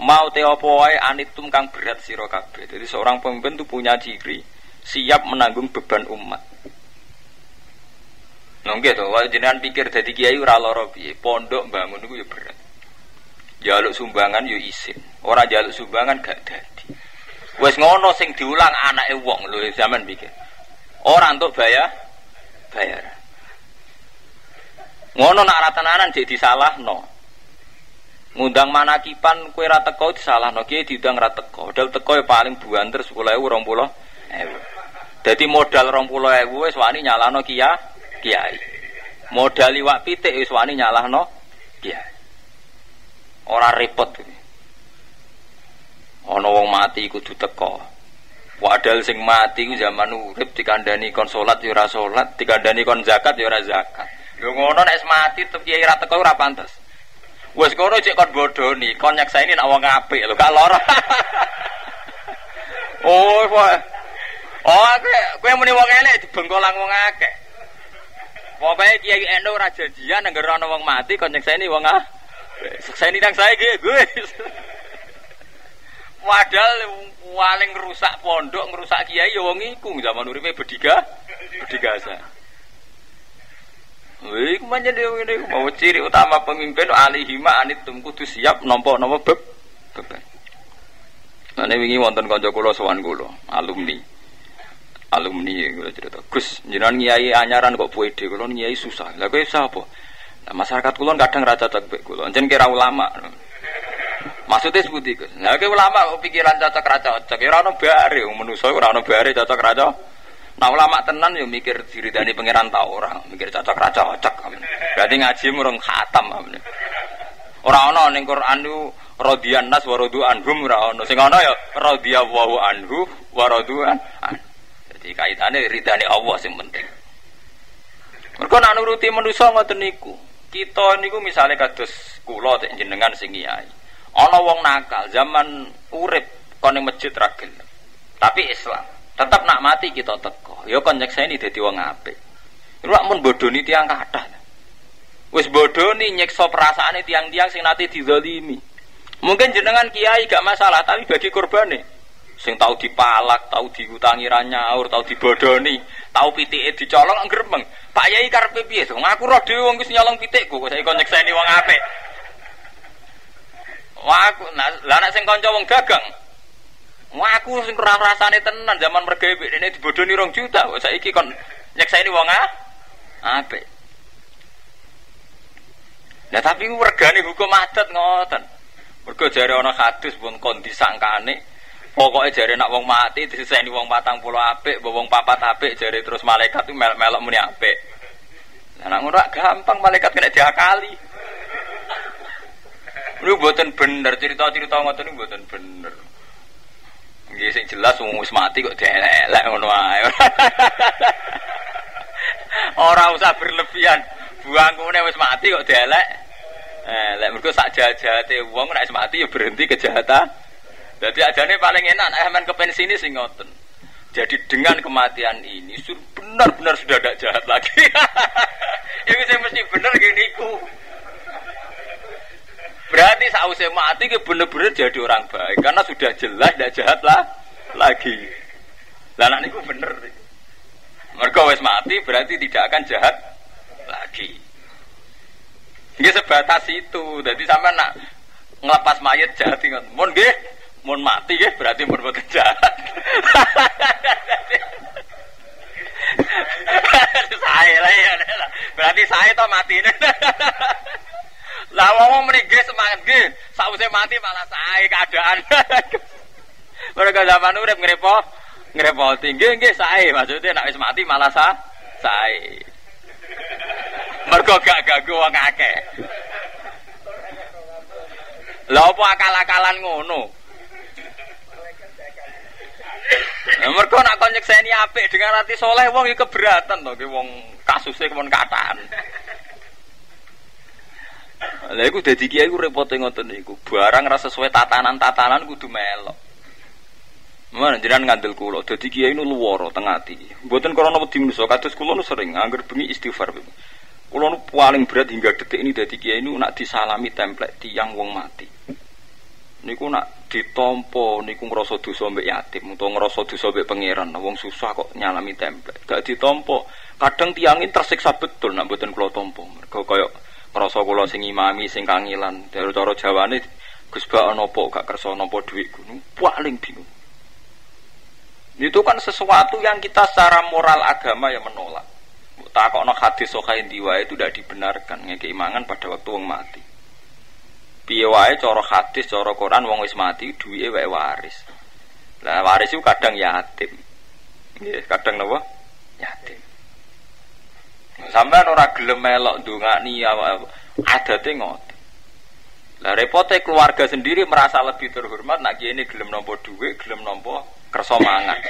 mau te apa wae anitum kang berat sira kabeh. Jadi seorang pemimpin tuh punya ciri siap menanggung beban umat. Nggih to, wae jenengan pikir dadi kiai ora lara piye. Pondok bangun iku ya berat. Jaluk sumbangan yo isin. Ora jaluk sumbangan gak dadi. Wes ngono sing diulang anake wong lho zaman pikir. Ora untuk bayar bayar. Ngono nak ratanan jadi no. Ngundang manakipan kue ra teko disalahno kiai diundang ra teko. Dal teko ya paling buanter 10.000 20.000. Dadi modal 20.000 wis wani nyalahno kiai kiai. Modal liwak pitik wis wani nyalahno kiai. Ora repot. Ana wong mati kudu teko. Wadal sing mati ku zaman urip dikandani kon salat ya ora salat, dikandani kon zakat ya ora zakat. Lho ngono nek mati tetep kiai ra teko ora pantes. Wes kono cek kon bodoni, kon nyaksaini nek wong apik lho, gak lara. oh, kowe. Oh, kowe kowe muni wong elek dibengkolang wong akeh. Pokoknya Kiai Endo ora janjian nang ana wong mati kon nyekseni wong ah. Sekseni nang saya nggih, gue. Padahal paling rusak pondok, ngerusak kiai ya wong iku zaman uripe bediga, bedigasa. Wih, kumanya dia ini mau ciri utama pemimpin alihima anitum kudu siap nompo nompo beb beban. Nah, ini wingi wonten kanca kula sowan kula, alumni alumni kula cerita. Gus, jenengan nyai anyaran kok puede kula nyai susah. Lah kowe sapa? Nah, masyarakat kula kadang ra cocok mek kula. Jen kira ulama. Maksudnya seperti itu. Nah, ulama kok pikiran cocok ra cocok. Ya ora ono bare, manusa ora ono bare cocok ra cocok. Nah ulama tenan yo mikir diridani pangeran ta ora, mikir cocok ra cocok. Berarti ngaji murung khatam. Ora ono ning Quran niku radiyan nas wa radu anhum ora. Sing ono ya radiyallahu anhu wa radu an. Jadi kaitannya ridhani Allah yang penting. Mereka nak nuruti manusia ngoten niku. Kita niku misalnya kados kula tek jenengan sing kiai. Wong nakal zaman urip kon ning masjid ra Tapi Islam. Tetap nak mati kita teko. Ya kon nyekseni dadi wong apik. Iku mun bodoni tiang kathah. Wis bodoni nyekso perasaane tiang-tiang sing nate dizalimi. Mungkin jenengan kiai gak masalah, tapi bagi korbane sing tahu dipalak, tahu diutangi ranyaur, tahu dibodoni, tahu pitike dicolong gremeng. Pak Yai karepe piye? Wong aku roh dhewe wong wis nyolong pitikku, kok saiki nyekseni wong apik. Wah aku nah, lah nek sing kanca wong dagang. Aku sing ora rasane tenan zaman mergawe dene dibodoni rong juta, kok saiki kon nyekseni wong apik. Nah tapi regane hukum adat ngoten. Mergo jare ana hadis pun kon disangkane Pokoknya jari nak wong mati disiseni wong patang pulau apik, wong papat apik jari terus malaikat itu melok-melok muni apik. Nah, nak ngurak gampang malaikat kena diakali. Ini buatan bener cerita-cerita ngoten ini buatan bener. Nggih sing jelas wong wis mati kok dielek ngono ae. Ora usah berlebihan. Buangkune wis mati kok dielek. Eh, lek mergo sak jahat-jahate wong nek wis mati ya berhenti kejahatan. Jadi ajane paling enak aman ke pensi ini sing ngoten. Jadi dengan kematian ini benar-benar sudah tidak jahat lagi. Ini saya mesti benar gini ku. Berarti sausnya mati ke benar-benar jadi orang baik karena sudah jelas tidak jahat lah lagi. Lah niku bener. Mereka wes mati berarti tidak akan jahat lagi. Ini sebatas itu. Jadi sama nak ngelepas mayat jahat ingat. Mun nggih, mun mati nggih berarti mun boten jahat. saya lah ya. Berarti saya toh mati. Lah wong mriki semangat nggih, sakwise mati malah saya keadaan. Mereka zaman urip ngrepo, ngrepoti nggih nggih saya maksudnya nek wis mati malah sa saya. Mergo gak ganggu wong akeh. Lah apa akal-akalan ngono? Mergo nak kon nyekseni apik dengan hati soleh wong iki keberatan to wong kasusnya kemon kataan. Lah iku dadi kiai iku repote ngoten niku. Barang rasa sesuai tatanan-tatanan kudu melok. Mana jiran ngandel kulo, dadi kiai nu luworo teng ati. Mboten krana wedi menungso, kados kulo nu sering angger bengi istighfar. Kulo nu paling berat hingga detik ini dadi kiai nu nak disalami template tiang wong mati. Niku nak ditompo niku ngrasa dosa mbek yatim utawa ngrasa dosa mbek pangeran. Wong susah kok nyalami template. Gak ditompo, kadang tiangin tersiksa betul nak mboten kulo tompo. Mergo kaya ngrasa kula sing imami sing kangilan. Cara Jawane Gus Bak napa gak kersa napa dhuwitku. Paling bingung. Itu kan sesuatu yang kita secara moral agama yang menolak. Takokno hadis sokain diwa itu tidak dibenarkan ngekeimangan pada waktu wong mati. Piye wae cara hadis, cara Quran wong wis mati duwike wae waris. Lah waris itu kadang yatim. Nggih, kadang napa? Yatim. Sampai ora gelem melok ndongakni adate ngoten. Lah repote keluarga sendiri merasa lebih terhormat nak ini gelem nampa duit, gelem nampa kersa mangan.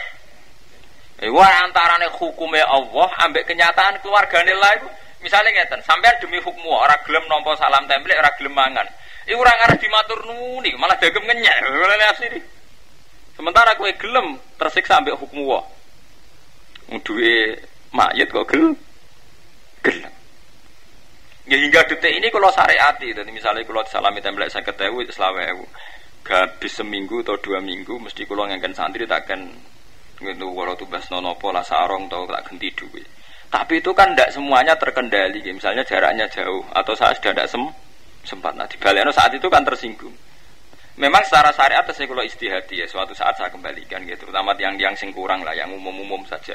Iku antarane hukume Allah ambek kenyataan keluargane lah misalnya ngeten, sampean demi hukum ora gelem nampa salam template, ora gelem mangan. Iku ora ngarep dimatur nuni, malah dagem ngenyek. Sementara kowe gelem tersiksa ambek hukum Allah. Duwe mayit kok gelem. Gelem. Ya hingga detik ini kalau syariati, jadi misalnya kalau salami template saya ketahui selama habis seminggu atau dua minggu mesti kulo ngangken santri takkan gitu kalau tugas nono pola sarong atau tak ganti duit tapi itu kan tidak semuanya terkendali misalnya jaraknya jauh atau saat sudah tidak sem sempat. Nah dibaliknya saat itu kan tersinggung. Memang secara syariat saya kalau istihati ya suatu saat saya kembalikan gitu terutama yang-yang sing kurang lah yang umum-umum saja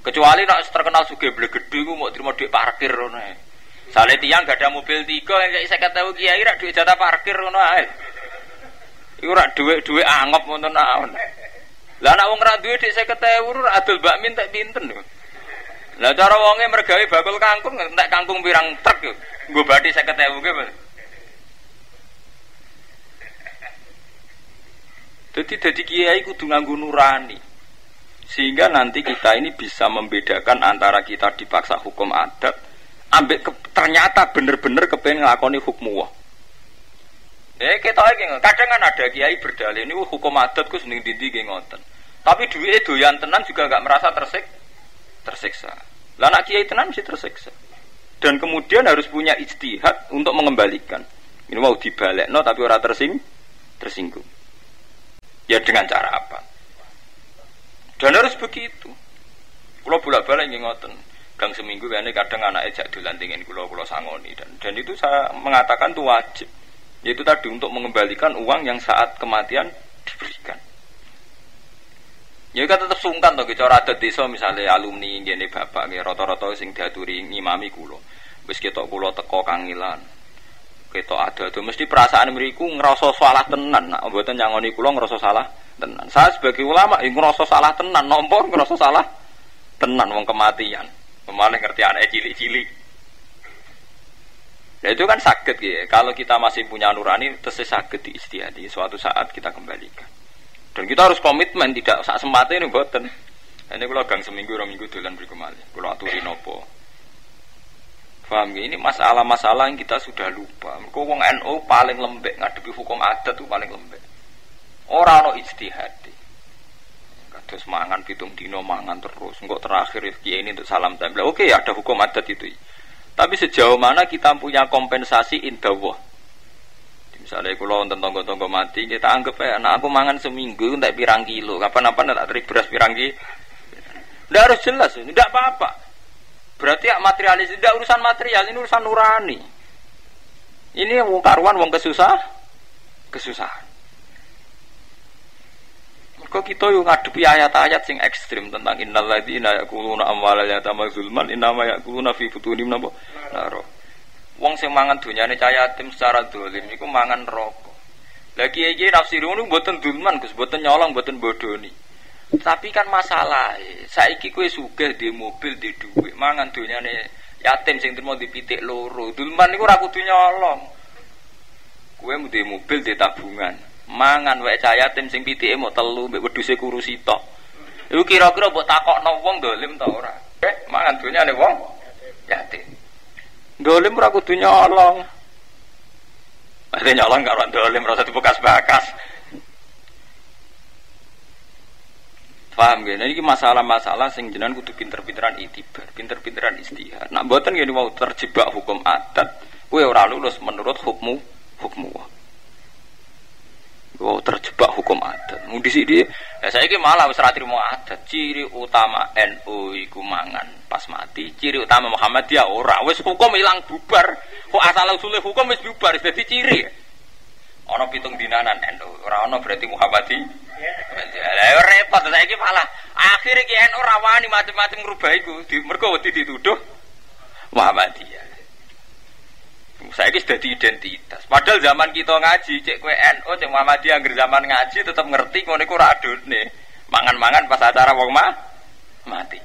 kecuali nak terkenal suge gede mau terima duit parkir nih Soalnya tiang gak ada mobil tiga yang saya kata kiai rak duit jatah parkir nih Iku rak duwe-duwe angop ngoten naon. Lah nek wong ra duwe dik 50.000 rak adol bakmin tak pinten lho. Lah cara wonge mergawe bakul kangkung entek kangkung pirang truk yo. Nggo bathi 50.000 ki, Jadi jadi kiai kudu nganggo nurani. Sehingga nanti kita ini bisa membedakan antara kita dipaksa hukum adat ambek ternyata bener-bener kepengen ngelakoni hukum wah. Eh kita lagi kadang kan ada kiai berdalih ini hukum adat ku seneng dindi ngoten. Tapi duit doyan tenan juga nggak merasa tersik tersiksa. Lah kiai tenan mesti tersiksa. Dan kemudian harus punya istihad untuk mengembalikan. Ini mau dibalik no tapi orang tersing tersinggung. Ya dengan cara apa? Dan harus begitu. Kalau bolak balik ngoten. Gang seminggu ini kadang anak ejak dolan dengan kulo kulo sangoni dan dan itu saya mengatakan itu wajib yaitu tadi untuk mengembalikan uang yang saat kematian diberikan. Ya kan tetap sungkan toh cara adat desa misalnya alumni gini bapak nih roto-roto sing diaturi ngimami kulo. Wis ketok kulo teko kangilan. Ketok ada tuh mesti perasaan meriku ngerasa salah tenan. Nah, mboten nyangoni kulo ngerasa salah tenan. Saya sebagai ulama ya ngerasa salah tenan, nombor ngerasa salah tenan wong kematian. Kemarin ngerti anak cilik-cilik. Nah itu kan sakit ya. Kalau kita masih punya nurani, terus sakit di istihadi. Suatu saat kita kembalikan. Dan kita harus komitmen, tidak saat sempatnya ini buatan. Ini kalau gang seminggu, dua minggu dolan berkemali. Kalau aturin nopo. Paham ya? Ini masalah-masalah yang kita sudah lupa. Kau wong NU paling lembek ngadepi hukum adat tuh paling lembek. Orang no istihadi. Kados mangan pitung dino mangan terus. Enggak terakhir ya ini untuk salam tempel. Oke ada hukum adat itu. Tapi sejauh mana kita punya kompensasi indawah. Misalnya kalau nonton tonggo-tonggo mati, kita anggap ya, nah aku mangan seminggu, tak pirang kilo, kapan-kapan tak teri beras pirang kilo. Tidak harus jelas, tidak apa-apa. Berarti ya materialis, tidak urusan material, ini urusan nurani. Ini wong karuan, wong kesusah, kesusahan. Kok kita yuk ngadepi ayat-ayat sing ekstrim tentang innal ladzina yaquluna amwalal yatama zulman innama yaquluna fi butunim napa naro. Wong sing mangan donyane cah yatim secara dolim niku mangan rokok. Lagi iki nafsirun mboten zulman Gus, mboten nyolong, mboten bodoni. Tapi kan masalah, saiki kue sugih di mobil di duit, mangan donyane yatim sing trimo dipitik loro. Dulman niku ora kudu nyolong. Mau di mobil di tabungan, mangan wae cah yatim sing pitike mau telu mbek wedhuse kurusi tok. Iku kira-kira mbok takokno wong dolim ta ora? Eh, mangan donyane wong yatim. Dolim ora kudu nyolong. Ada nyolong karo dolim rasa dibekas-bekas. Paham gak? Nah, ini masalah-masalah sing jenengan kudu pinter-pinteran itibar, pinter-pinteran istihad. Nak buatan gini mau terjebak hukum adat, kue ora lulus menurut hukmu hukmu. Wow, terjebak hukum adat. Mau di sini, ya saya ini malah wis mau adat. Ciri utama NU iku mangan pas mati. Ciri utama Muhammadiyah ora. Wis hukum hilang bubar. Kok asal usulnya hukum wis bubar. Jadi ciri. Ono pitung dinanan NU, ora ono berarti Muhammadiyah. Lah repot saiki malah akhire ki NU rawani macam-macam ngrubah iku. Mergo wedi dituduh Muhammadiyah. Saya ini sudah identitas. Padahal zaman kita ngaji, cek kue NU, cek Muhammadiyah, agar zaman ngaji tetap ngerti ngono iku radun nih. Mangan-mangan pas acara wong mah mati.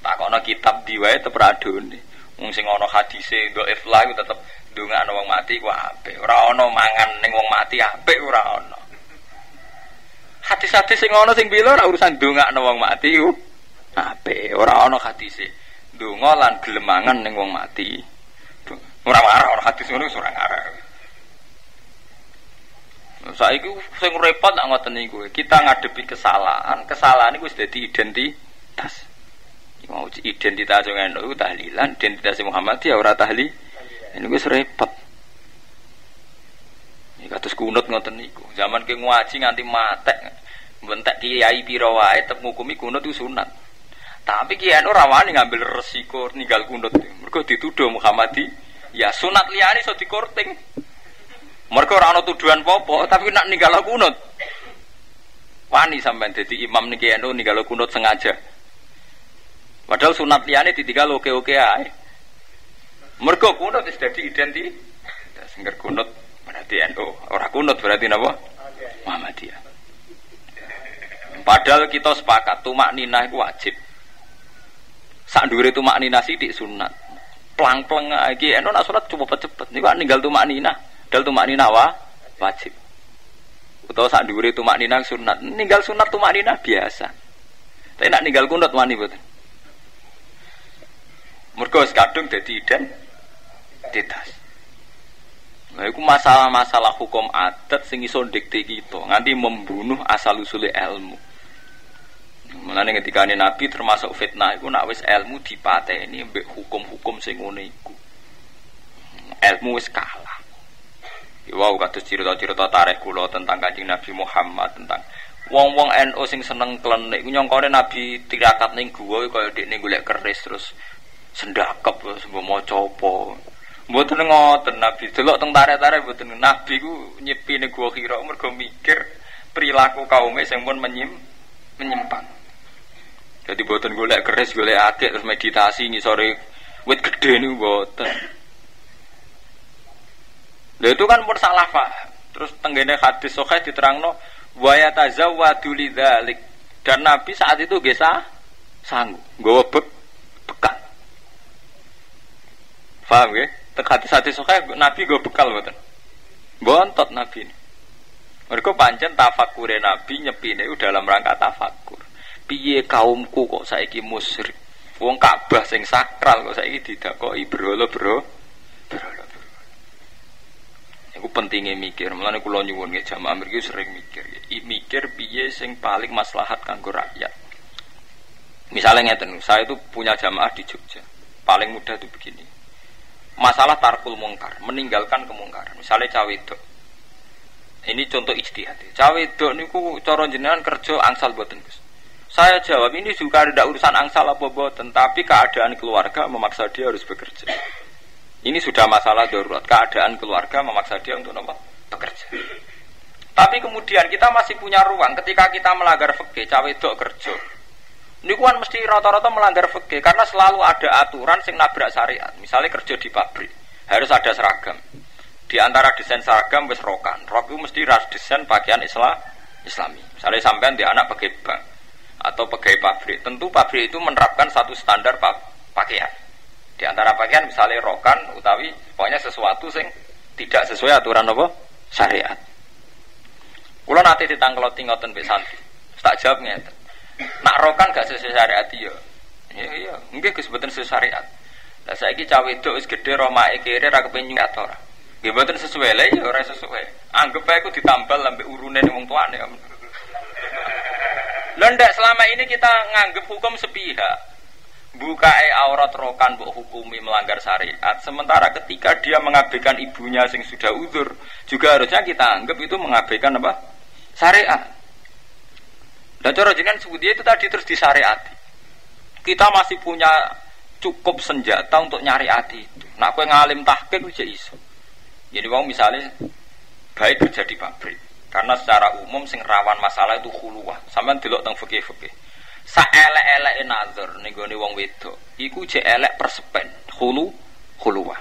Tak kono kitab diwae tetep radun nih. Wong sing ana hadise dhaif lah iku tetep ndongakno wong mati ku apik. Ora mangan ning wong mati apik ora ana. Hadis-hadis sing ana sing bila ora urusan ndongakno wong mati ku apik. Ora ana hadise. Ndonga lan gelem mangan ning wong mati. Ora marah ora hadis ngono ora ngarah. Saiki sing repot nak ngoten niku. Kita ngadepi kesalahan, kesalahan iku wis dadi identitas. Mau identitas yang NU tahlilan identitas Muhammad ya ora tahli ini gue repot. Ini kados kunut ngoten niku. Zaman ke ngaji nganti matek bentek kiai piro wae tetep ngukumi kunut itu sunat. Tapi kiai NU rawani ngambil resiko ninggal kunut. Mergo dituduh Muhammadi ya sunat liyane so dikorting mergo ora ana tuduhan popo tapi nak ninggal kunut wani sampean dadi imam niki ninggal kunut sengaja Padahal sunat liane ditinggal oke-oke ae. Mergo kunut dadi identi. Singger kunut berarti NU. Ora kunut berarti napa? Muhammadiyah. Padahal kita sepakat tumak ninah itu wajib. Sak dhuwure tumak ninah sithik sunat. Plang-pleng iki NU nak salat coba cepet. Niku ninggal tumak ninah. Dal tumak ninah wa wajib. Utawa sak dhuwure tumak ninah sunat. Ninggal sunat tumak ninah biasa. Tapi nak ninggal kunut wani boten. Mergo kadung dadi identitas. Nah, itu masalah-masalah hukum adat sing iso dikte kita, nganti membunuh asal usul ilmu. Mulane ketika Nabi termasuk fitnah itu nak wis ilmu dipateni mbek hukum-hukum sing ngene iku. Ilmu wis kalah. Wow, kados cerita-cerita tarikh kula tentang Kanjeng Nabi Muhammad tentang wong-wong NU sing seneng klenik nyongkone Nabi tirakat ning gua kaya dekne golek keris terus sendakep semua mau copo Mboten ngoten Nabi delok teng tarik-tarik mboten Nabi ku nyepi ning gua kira mergo mikir perilaku kaum sing pun menyim menyimpang. Jadi mboten golek keris golek akik terus meditasi ngisore wit gede niku mboten. Lha itu kan pun salah pak. Terus tenggene hadis sahih diterangno wa yatazawwadu lidzalik. Dan Nabi saat itu gesa sanggup nggawa bek Paham ya? Hati-hati sokai Nabi gue bekal betul. Bontot Nabi ini. Mereka pancen tafakure Nabi nyepine dalam rangka tafakur. Piye kaumku kok saiki musyrik. Wong Ka'bah sing sakral kok saiki didakoi berhala bro. Berhala bro. Iku pentingnya mikir. Mulane kula nyuwun nggih jamaah mriki sering mikir. Mikir piye sing paling maslahat kanggo rakyat. Misalnya ngeten, saya itu punya jamaah di Jogja. Paling mudah itu begini masalah tarkul mungkar, meninggalkan kemungkaran. Misalnya cawe itu. Ini contoh ijtihad. Cawe itu niku cara jenengan kerja angsal buatan Gus. Saya jawab ini juga ada urusan angsal apa buatan, tapi keadaan keluarga memaksa dia harus bekerja. Ini sudah masalah darurat. Keadaan keluarga memaksa dia untuk apa? bekerja. Tapi kemudian kita masih punya ruang ketika kita melanggar fikih cawe dok kerja. Ini kan mesti rata-rata melanggar fikih karena selalu ada aturan sing nabrak syariat. Misalnya kerja di pabrik harus ada seragam. Di antara desain seragam wis rokan. Rok itu mesti ras desain pakaian Islam Islami. Misalnya sampean di anak pakai bank atau pegawai pabrik, tentu pabrik itu menerapkan satu standar pakaian. Di antara pakaian misalnya rokan utawi pokoknya sesuatu sing tidak sesuai aturan apa? Syariat. Kulo nanti ditangkloti ngoten mbek santri. Tak jawab ngeten. Nak rokan gak sesuai syariat iya. Iya iya, nggih Gus sesuai syariat. Lah saiki cah wedok wis gedhe romake kere ra kepengin nyuwat ora. Nggih sesuai lha ya ora sesuai. Anggap ae ku ditambal lambe urune wong tuane. Lha selama ini kita nganggep hukum sepihak. Buka aurat rokan bu hukumi melanggar syariat. Sementara ketika dia mengabaikan ibunya sing sudah uzur juga harusnya kita anggap itu mengabaikan apa? Syariat. Dan cara jenengan sebut itu tadi terus disyariati. Kita masih punya cukup senjata untuk nyari hati itu. Nah aku ngalim tahqiq itu iso. Jadi wong misalnya baik kerja di pabrik karena secara umum sing rawan masalah itu huluah sampai delok teng fikih-fikih Sa elek-elek nazar ning gone wong wedok, iku jek elek persepen, hulu huluwa.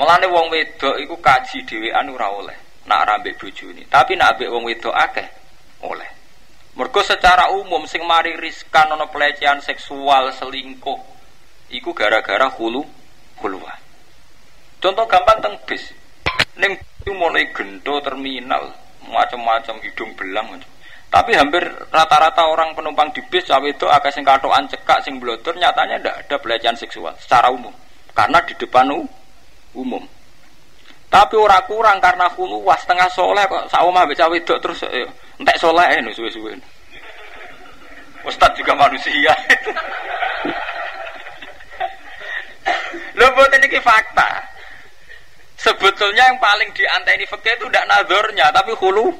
Mulane wong wedok iku kaji dhewean ora oleh nak rambek bojone, tapi nak ambek wong wedok akeh oleh. Mergo secara umum sing mari riskan ana pelecehan seksual selingkuh iku gara-gara hulu huluwa. Contoh gampang teng bis. Ning mulai gento terminal, macam-macam hidung belang macam tapi hampir rata-rata orang penumpang di bis cawe itu agak sing katoan cekak sing blotor nyatanya tidak ada pelecehan seksual secara umum karena di depan umum. Tapi orang kurang karena hulu was tengah soleh kok sauma be cawe terus eh, entek soleh ini suwe-suwe. Ustadz juga manusia. Lo buat ini fakta. Sebetulnya yang paling dianteni fakta itu tidak nadornya, tapi hulu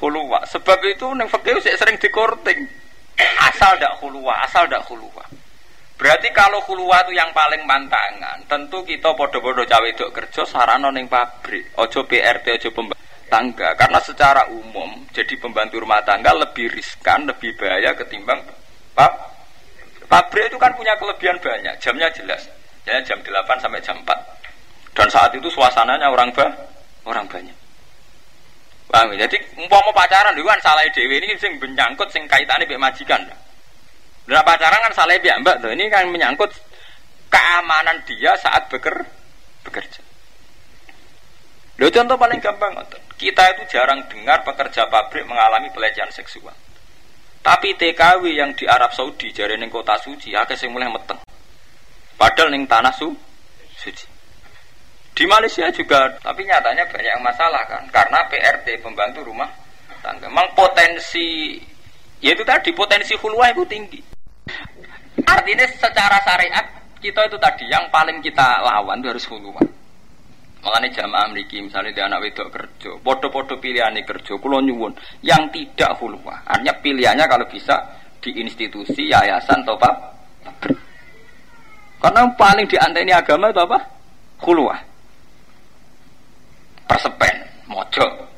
khuluwa. Sebab itu neng fakir saya sering dikorting. Asal ndak khuluwa, asal ndak khuluwa. Berarti kalau khuluwa itu yang paling mantangan, tentu kita podo-podo cawe itu kerja sarana neng pabrik, ojo PRT, ojo pembantu tangga. Karena secara umum jadi pembantu rumah tangga lebih riskan, lebih bahaya ketimbang pab. Pabrik itu kan punya kelebihan banyak, jamnya jelas. Ya, jam 8 sampai jam 4. Dan saat itu suasananya orang bah, orang banyak. Paham ya? Jadi umpama pacaran dulu kan salah dewi ini sing menyangkut sing kaitannya mbek majikan. Nah pacaran kan salah mbak mbak ini kan menyangkut keamanan dia saat beker, bekerja. Lo contoh paling gampang kita itu jarang dengar pekerja pabrik mengalami pelecehan seksual. Tapi TKW yang di Arab Saudi jari kota suci, sing mulai meteng. Padahal neng tanah su, suci. Di Malaysia juga, tapi nyatanya banyak masalah kan, karena PRT pembantu rumah tangga. Memang potensi, yaitu tadi potensi hulwa itu tinggi. Artinya secara syariat kita itu tadi yang paling kita lawan itu harus hulwa. Makanya jamaah memiliki misalnya di anak wedok kerja, podo-podo pilihan kerja, kulo nyuwun yang tidak hulwa. Artinya pilihannya kalau bisa di institusi, yayasan, atau apa? Karena paling dianteni agama itu apa? Hulwa persepen mojo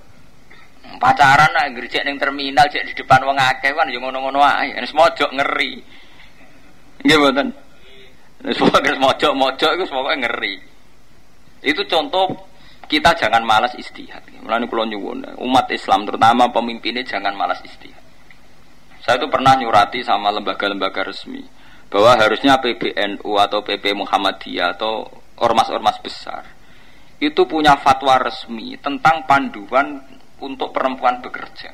pacaran nak gerjek neng terminal cek di depan wong akeh kan yo ngono-ngono ae. Wis mojo ngeri. Nggih mboten? Wis mojo mojo iku pokoke ngeri. Itu contoh kita jangan malas istihad. Mulane kula nyuwun umat Islam terutama pemimpinnya jangan malas istihad. Saya itu pernah nyurati sama lembaga-lembaga resmi bahwa harusnya PBNU atau PP Muhammadiyah atau ormas-ormas besar itu punya fatwa resmi tentang panduan untuk perempuan bekerja.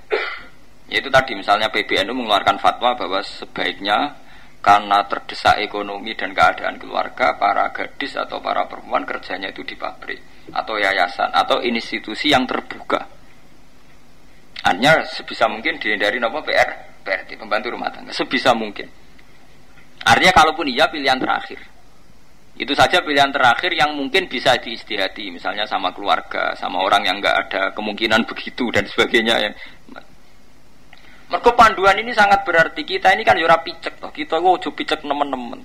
Yaitu tadi misalnya PBNU mengeluarkan fatwa bahwa sebaiknya karena terdesak ekonomi dan keadaan keluarga, para gadis atau para perempuan kerjanya itu di pabrik atau yayasan atau institusi yang terbuka. Hanya sebisa mungkin dihindari nopo PR, PRT, pembantu rumah tangga, sebisa mungkin. Artinya kalaupun iya pilihan terakhir. Itu saja pilihan terakhir yang mungkin bisa diistihati, misalnya sama keluarga, sama orang yang nggak ada kemungkinan begitu dan sebagainya. Ya. Mereka panduan ini sangat berarti kita ini kan yura picek toh. Kita wo picek nemen-nemen.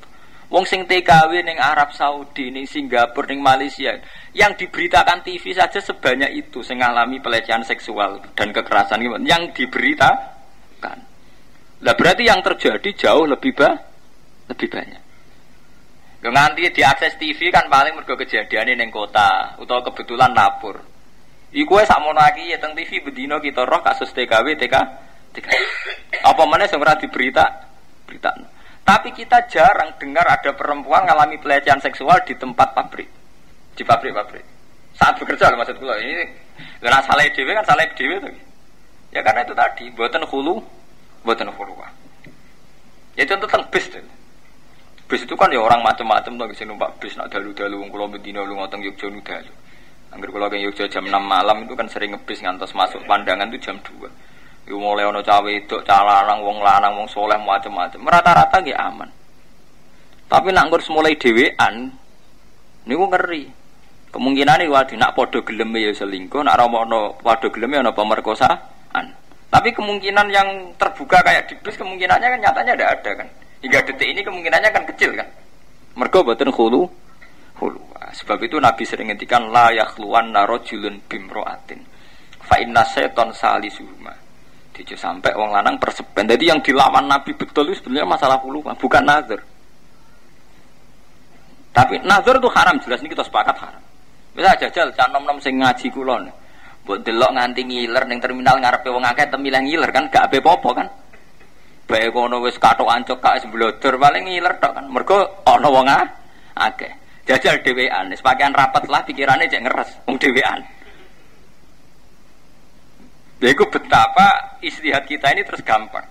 Wong sing TKW ning Arab Saudi, ning Singapura, ning Malaysia, yang diberitakan TV saja sebanyak itu sing ngalami pelecehan seksual dan kekerasan yang diberitakan. Lah berarti yang terjadi jauh lebih ba lebih banyak. Nganti diakses TV kan paling mergo kejadian ning kota utawa kebetulan lapor. Iku wis sakmono iki ya teng TV bedino kita roh kasus TKW TK TK. Apa mana sing ora diberita berita. Tapi kita jarang dengar ada perempuan mengalami pelecehan seksual di tempat pabrik, di pabrik-pabrik. Saat bekerja loh maksud gue ini, karena salah dewi kan salah dewi tuh. Ya karena itu tadi, buatan hulu, buatan hulu. Ya contoh tentang bis tuh. Bis itu kan ya orang macam-macam tuh bisa numpak bis nak dalu-dalu, kalau bedino lu ngotong Yogyo nu dalu. Angger kalau ke Yogyo jam 6 malam itu kan sering ngebis ngantos masuk pandangan itu jam 2 Iku mulai ono cawe itu, calanang, wong lanang, wong soleh macam-macam. Rata-rata gak aman. Tapi nak ngurus mulai dewean, niku ngeri. Kemungkinan ini wadi nak podo gelem ya selingkuh, nak romono podo gelem ya pemerkosaan. Tapi kemungkinan yang terbuka kayak di bis kemungkinannya kan nyatanya ada ada kan. Hingga detik ini kemungkinannya kan kecil kan. Mergo boten khulu hulu. Sebab itu Nabi sering ngendikan la yakhluwan narojulun bimroatin. Fa inna seton salisuhuma. Dijo sampai wong lanang persepen. Jadi yang dilawan Nabi betul itu sebenarnya masalah puluhan, bukan nazar. Tapi nazar itu haram jelas ini kita sepakat haram. Bisa jajal cak nom nom sing ngaji kulon. Buat delok nganti ngiler neng terminal ngarepe wong akeh temilih ngiler kan gak ape popo kan. Bae kono wis kathok ancok kak seblodor paling ngiler tok kan. Mergo ana wong akeh. Jajal dhewean, pakaian rapat lah pikirannya cek ngeres wong dhewean. Betapa istihad kita ini terus gampang.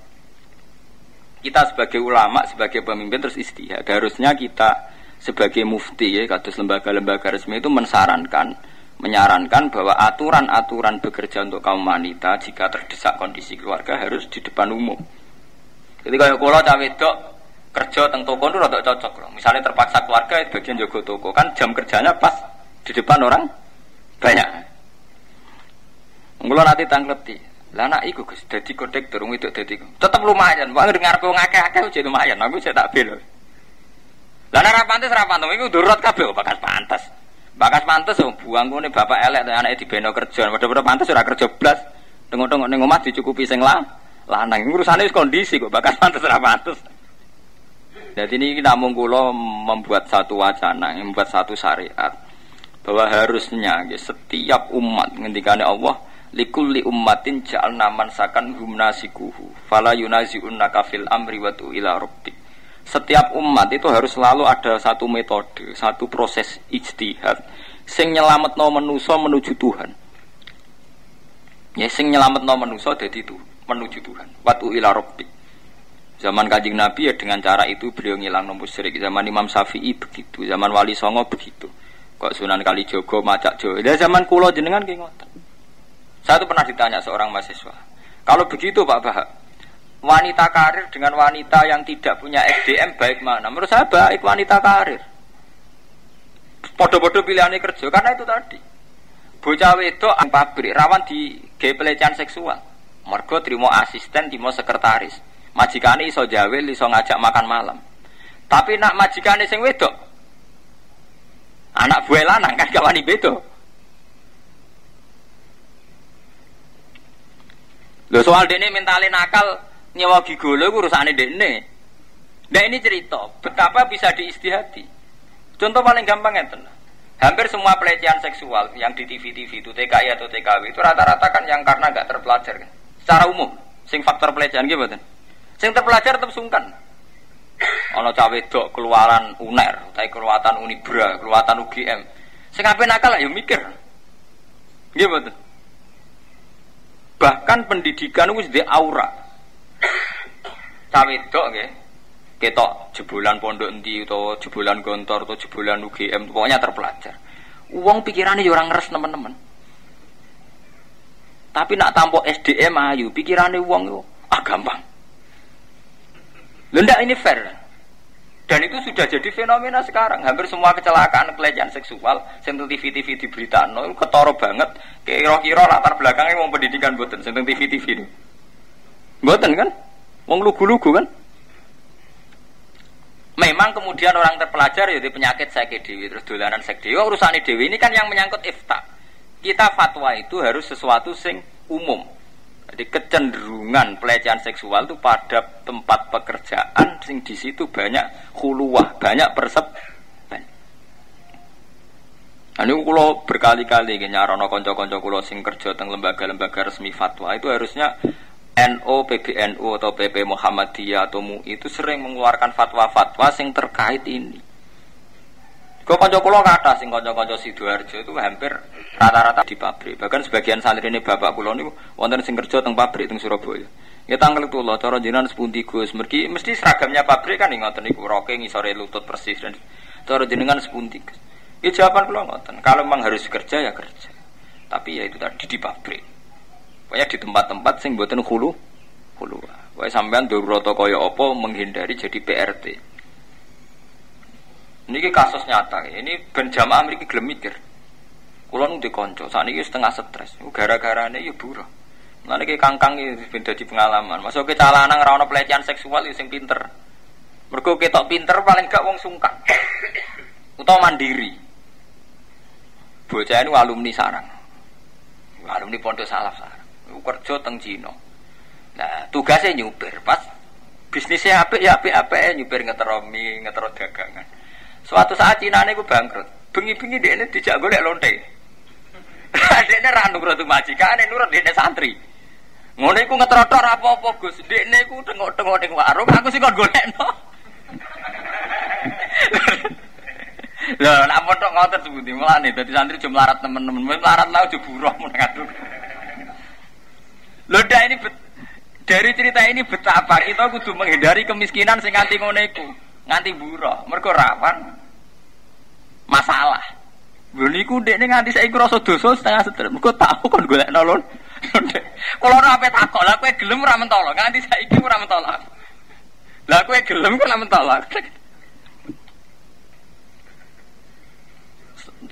Kita sebagai ulama, sebagai pemimpin terus istihad. Harusnya kita sebagai mufti ya, kados lembaga-lembaga resmi itu mensarankan, menyarankan bahwa aturan-aturan bekerja untuk kaum wanita jika terdesak kondisi keluarga harus di depan umum. Jadi kalau kalau cawe dok kerja teng toko itu rada cocok loh. Misalnya terpaksa keluarga bagian jago toko kan jam kerjanya pas di depan orang banyak. Mula nanti tangleti. Lah anak iku Gus dadi kondektor itu dadi. Tetep lumayan. Wong dengar kok ngakeh-akeh jadi lumayan. Aku saya tak belo. Lah nek ra pantes ra pantes iku durut kabeh bakas pantes. Bakas pantes oh, buang nih bapak elek anake dibeno kerja. Padha-padha pantes ora kerja blas. Tengok-tengok ning omah dicukupi sing lah. Lanang urusane wis kondisi kok bakas pantes ra pantes. Jadi ini kita mengkulo membuat satu wacana, membuat satu syariat bahwa harusnya setiap umat ngendikane Allah likulli ummatin ja'alna man sakan hum nasikuhu fala yunazi'unnaka fil amri wa ila rabbik setiap umat itu harus selalu ada satu metode, satu proses ijtihad sing nyelametno manusa menuju Tuhan. Ya sing nyelametno manusa dadi itu menuju Tuhan. Watu ila rabbik. Zaman Kanjeng Nabi ya dengan cara itu beliau ngilang nomor musyrik. Zaman Imam Syafi'i begitu, zaman Wali Songo begitu. Kok Sunan Kalijogo macak Jawa. Ya zaman kula jenengan ki ngoten. Saya tuh pernah ditanya seorang mahasiswa, kalau begitu Pak Bahak, wanita karir dengan wanita yang tidak punya SDM baik mana? Menurut saya baik wanita karir. Podo-podo pilihannya kerja karena itu tadi. Bocah wedok pabrik rawan di gay pelecehan seksual. Mergo terima asisten, terima sekretaris. Majikane iso jawel, iso ngajak makan malam. Tapi nak majikane sing wedok, anak buah lanang kan gak wani bedo. Lho soal dene mentale nakal nyewa gigolo iku urusane dene. Nah ini cerita betapa bisa diistihati. Contoh paling gampang ya Hampir semua pelecehan seksual yang di TV-TV itu TKI atau TKW itu rata-rata kan yang karena nggak terpelajar kan. Secara umum, sing faktor pelecehan gitu Sing terpelajar tetap sungkan. Ono cawe dok keluaran UNER, tapi keluaran Unibra, keluaran UGM. Sing ape nakal ya mikir. Gitu Bahkan pendidikan itu di aura. Cawe dok nggih. Ketok jebolan pondok endi atau jebolan gontor atau jebolan UGM pokoknya terpelajar. Uang pikirannya orang ngeres teman-teman. Tapi nak tampok SDM ayu, pikirannya uang itu ah gampang. Lendak ini fair. Dan itu sudah jadi fenomena sekarang. Hampir semua kecelakaan pelecehan seksual, sentuh TV TV di berita, no, ketoro banget. Kira-kira latar belakangnya mau pendidikan buatan, sentuh TV TV ini. Buatan kan? Wong lugu-lugu kan? Memang kemudian orang terpelajar ya penyakit sakit dewi terus dolanan sek dewi. Urusan dewi ini kan yang menyangkut ifta. Kita fatwa itu harus sesuatu sing umum. Jadi kecenderungan pelecehan seksual itu pada tempat pekerjaan sing di situ banyak huluwah, banyak persep. Nah, ini kalau berkali-kali nyarono konco-konco kulo sing kerja teng lembaga-lembaga resmi fatwa itu harusnya NO, PBNU atau PP Muhammadiyah atau MUI itu sering mengeluarkan fatwa-fatwa sing terkait ini. Kau konco kulo kata sing konco-konco sidoarjo itu hampir rata-rata di pabrik. Bahkan sebagian santri ini bapak kulo ini wonten sing kerja teng pabrik teng Surabaya. Ya tanggal itu loh, cara jinan sepunti gus. Mergi mesti seragamnya pabrik kan ngoten niku roke ngisore lutut persis dan cara jenengan sepunti gus. Ya jawaban kulo ngoten. Kalau memang harus kerja ya kerja. Tapi ya itu tadi di pabrik. Pokoknya di tempat-tempat sing buatan hulu, hulu. Pokoknya sampean roto kaya apa menghindari jadi PRT. Ini kasus nyata. Ini ben jamaah mriki gelem mikir. Kula nu dikonco, saat ini setengah stres. Gara-gara ini ya buruh. Nanti kayak kangkang ini beda di pengalaman. Masuk ke calanang rawon pelecehan seksual ya sing pinter. Mergo ketok pinter paling gak wong sungkan. Utawa mandiri. Bocah ini alumni sarang. Alumni pondok salaf sarang kerja teng Cina. Nah, tugasnya nyupir. Pas bisnisnya apa ya apa apa nyupir ngetero mie, ngetero dagangan. Suatu saat Cina ini gue bangkrut. Bengi-bengi dia ini dijak golek lonte. dia ini randu nurut majikan, ini nurut dia santri. Ngono iku ngetrotor apa-apa Gus. Dekne iku tengok-tengok ning warung, aku sih kon golekno. Lah, nak foto ngoten sebuti mulane dadi santri cuma melarat temen-temen. Melarat lah aja buruh mun ngaduk. Loda ini dari cerita ini betapa kita kudu menghindari kemiskinan sing nganti ngono iku, nganti buruh. Mergo rawan masalah. Lho niku dekne nganti saiki rasa dosa setengah seter. Mergo tahu kon golek nolon. Kalau ora ape takok, lah kowe gelem ora mentolo, nganti saiki ora mentolo. Lah kowe gelem kok ora mentolo.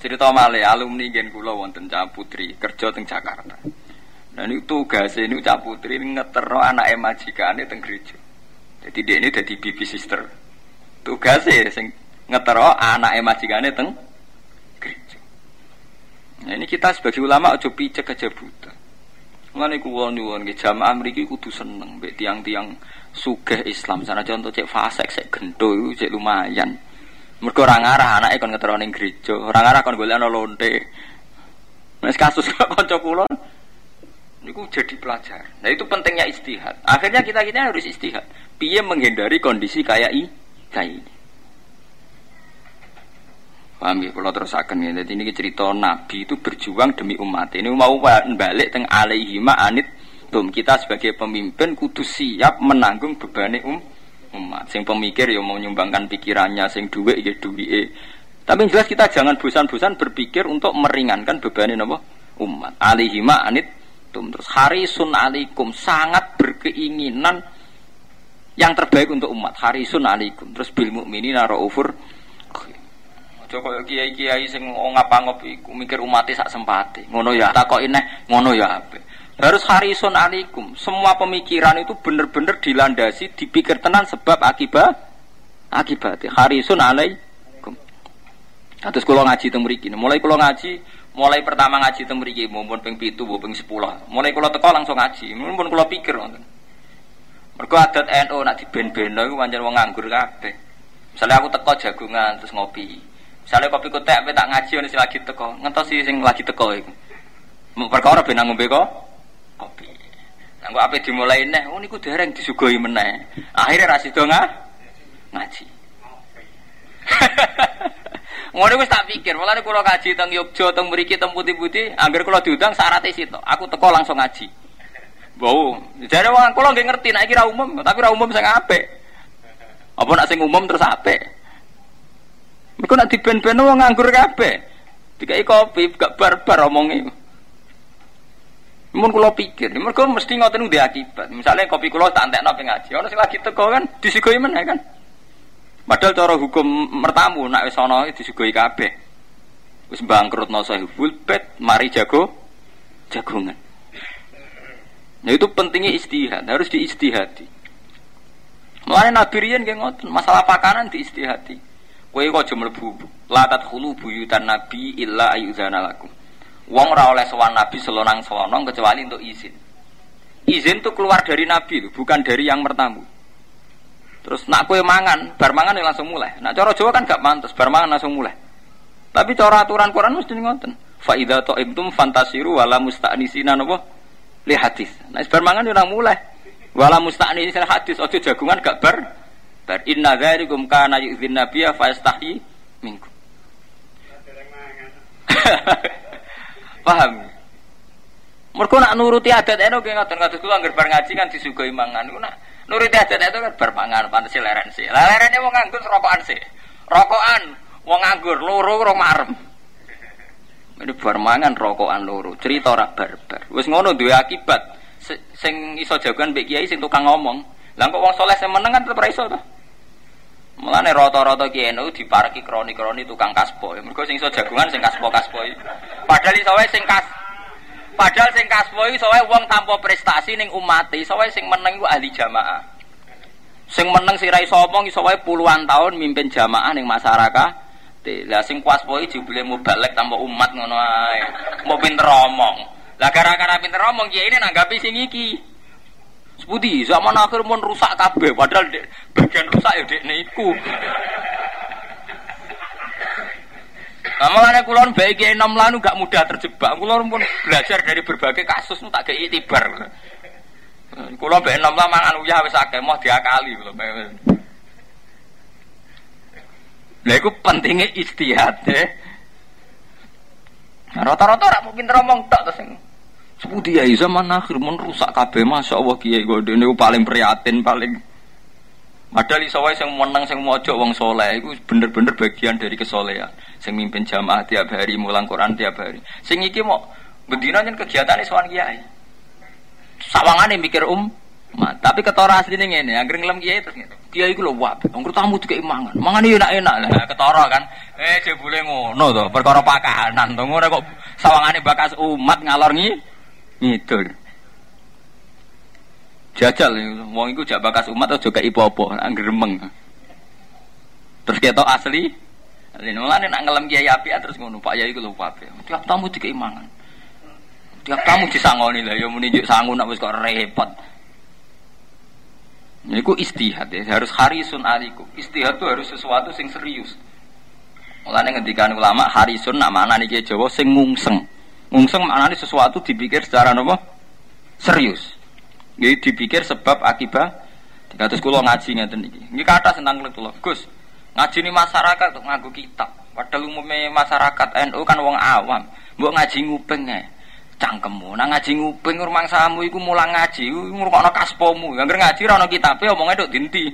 Cerita malih alumni gen kula wonten Cah Putri kerja teng Jakarta. Nah ini tugas ini ucap putri ngetero anak majikane teng gereja. Jadi dia ini jadi bibi sister. Tugasnya sing ngetero anak majikane teng gereja. Nah ini kita sebagai ulama ojo picek aja buta. Mulane ku wong nyuwun nggih jamaah mriki kudu seneng mbek tiang-tiang sugih Islam. Sana contoh cek fasek cek gento cek lumayan. Mergo ora ngarah anake kon ngetero ning gereja, ora ngarah kon golek ana lonte. Wis kasus kanca kula itu jadi pelajar. Nah itu pentingnya istihad. Akhirnya kita kita harus istihad. Piye menghindari kondisi kayak i ini. Paham ya, kalau terus akan ya. Jadi ini cerita Nabi itu berjuang demi umat. Ini mau balik teng alaihima anit tum kita sebagai pemimpin kudu siap menanggung beban um umat. Sing pemikir ya mau nyumbangkan pikirannya, sing duit ya duit. Tapi jelas kita jangan bosan-bosan berpikir untuk meringankan beban ini umat. Alaihima anit antum. Terus harisun alikum sangat berkeinginan yang terbaik untuk umat. Harisun alikum. Terus bil mukminina raufur Aja kiai-kiai sing ngapa-ngop iku mikir umatnya sak sempati. Ngono ya takoki neh, ngono ya ape. Harus harisun alikum. Semua pemikiran itu benar-benar dilandasi, dipikir tenan sebab akibat akibat. Harisun alaikum. Terus kalau ngaji teng mulai kalau ngaji Mulai pertama ngaji teng mumpun ping 7 ping 10. Mulai kula teko langsung ngaji. Mumpun kula pikir. Mergo adat NU nak diben-beno iku pancen wong nganggur kabeh. Misalnya aku teko jagungan terus ngopi. Misalnya kopi kutek tak ngaji ono lagi teko, ngentos sing lagi teko iku. Perkara ben ngombe kok kopi. Nah, kok ape dimulai neh, oh niku dereng disugoi meneh. Akhirnya ra sida ngaji. Ngono wis tak pikir, mulane kula kaji teng Yogya, teng mriki teng putih-putih, angger kula diundang syaratnya situ. Aku teko langsung ngaji. Bau. Jare wong kula nggih ngerti nek iki ra umum, tapi ra umum sing apik. Apa nak sing umum terus apik? Mergo nak diben-ben wong nganggur kabeh. Dikai kopi gak barbar omongi. Mun kula pikir, mergo mesti ngoten ndek akibat. Misalnya kopi kula tak entekno ping ngaji, ana sing lagi teko kan disigoi meneh kan. Padahal cara hukum mertamu nak wis ana disugoi kabeh. Wis bangkrutno sahibul bet, mari jago jagongan. Nah itu pentingnya istihad, harus diistihadi. Mulane Nabi riyen nggih ngoten, masalah pakanan diistihati. Kowe kok aja mlebu latat khulu buyutan nabi illa ayuzana lakum. Wong ora oleh nabi selonang-selonong kecuali untuk izin. Izin tuh keluar dari nabi bukan dari yang bertamu. Terus nak kue mangan, bar mangan ya langsung mulai. Nak cara Jawa kan gak mantas, bar mangan langsung mulai. Tapi cara aturan Quran mesti ngoten. Fa idza ta'imtum fantasiru wala musta'nisina napa li hadis. Nah bar mangan ya mulai. Wala musta'nisina hadis ojo jagungan gak bar bar inna dzalikum kana yu'dzin nabiyya fa yastahi minkum. Paham? Mergo nak nuruti adat eno nggih ngoten kados kula anggere bar ngaji kan disugoi mangan. Nak nuruti adat itu kan bar mangan pantes leren sih. Lah lerene wong nganggur rokokan sih. Rokokan wong nganggur loro ora marem. Ini bar mangan rokokan loro. Cerita ora barbar. Wis ngono duwe akibat. Sing iso jagoan mbek kiai sing tukang ngomong. Lah kok wong soleh sing meneng kan tetep iso to. Mulane rata-rata kiai dipareki kroni-kroni tukang kaspo. Mergo sing iso jagungan sing kaspo-kaspo. Padahal iso wae sing kas Padahal sing kaspo iki sowe wong tanpa prestasi ning umat, iso wae sing meneng iku ahli jamaah. Sing meneng sing ra iso omong iso wae puluhan tahun mimpin jamaah ning masyarakat. Lah sing kaspo iki jebule mubalek tanpa umat ngono ae. Mau pinter omong. Lah gara-gara pinter omong ya ini nanggapi sing iki. Seputi zaman akhir mun rusak kabeh padahal bagian rusak ya dekne iku. Makanya kulon baik enam lanu gak mudah terjebak. Kulon pun belajar dari berbagai kasus nu tak kayak itibar. Kulon baik enam lanu mangan uyah wis akeh mau diakali kulon. Lah iku pentingnya istihad deh. Nah, rata-rata ora mau pinter omong tok to sing seputi ya zaman akhir mun rusak kabeh masyaallah kiai gede niku paling prihatin paling Padahal iso wae sing meneng sing mojok wong soleh iku bener-bener bagian dari kesolehan. Sing mimpin jamaah tiap hari, mulang Quran tiap hari. Sing iki mau bendina yen kegiatane sowan kiai. Sawangane mikir um Ma, tapi ketara asline ngene, anggere ngelem kiai terus ngene. Kiai iku lho wae, wong tamu dikek mangan. Mangan enak-enak lah, ketara kan. Eh jebule ngono to, perkara pakanan to ngono kok sawangane bakas umat ngalor ngi ngidul. Jajal, wong iku jak bakas umat atau juga ipo-ipo, anggeremeng. Terus kita asli, ini mulane nak ngelem kiai api terus ngono Pak Yai iku lho Pak. Tiap tamu dikei mangan. Tiap tamu disangoni lah, ya muni sangu nak wis kok repot. Niku istihad ya, harus harisun alikum. Istihad itu harus sesuatu sing serius. Mulane ngendikan ulama harisun nak mana nih Jawa sing ngungseng. Ngungseng maknane sesuatu dipikir secara nopo? Serius. Jadi dipikir sebab akibat. Terus kulo ngaji ngeten iki. Ini kata tentang kulo. Gus, ngaji ini masyarakat tuh ngaku kitab. Padahal umumnya masyarakat NU kan wong awam. Mbok ngaji ngupeng ya. Cangkemmu, nah ngaji ngupeng rumang samu iku mulang ngaji, ngurungokno kaspomu. Yang ngaji ra ono kitabe omongnya dok dinti.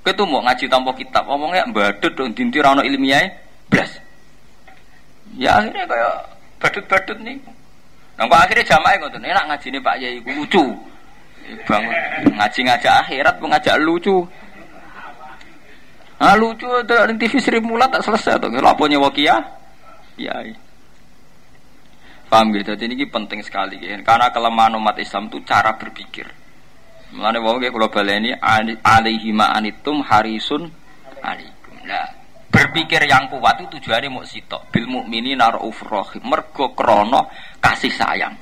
Ketu mau ngaji tanpa kitab, omongnya badut dok dinti ra ono ilmiah blas. Ya akhirnya kayak badut-badut nih. Nah, akhirnya jamaah ngoten, enak nih Pak Yai lucu. Bangun ngaji ngajak akhirat, mengajak lucu. Ah lucu ada TV Sri Mulat tak selesai tuh. Laponya wakia, ya. Paham gitu. Jadi ini penting sekali ya. Karena kelemahan umat Islam itu cara berpikir. Mulane wong kayak kalau baleni alaihi ma'anitum harisun alaikum. Nah, berpikir yang kuat itu tujuannya mau sitok bil mukmini naruuf rohim mergo krono kasih sayang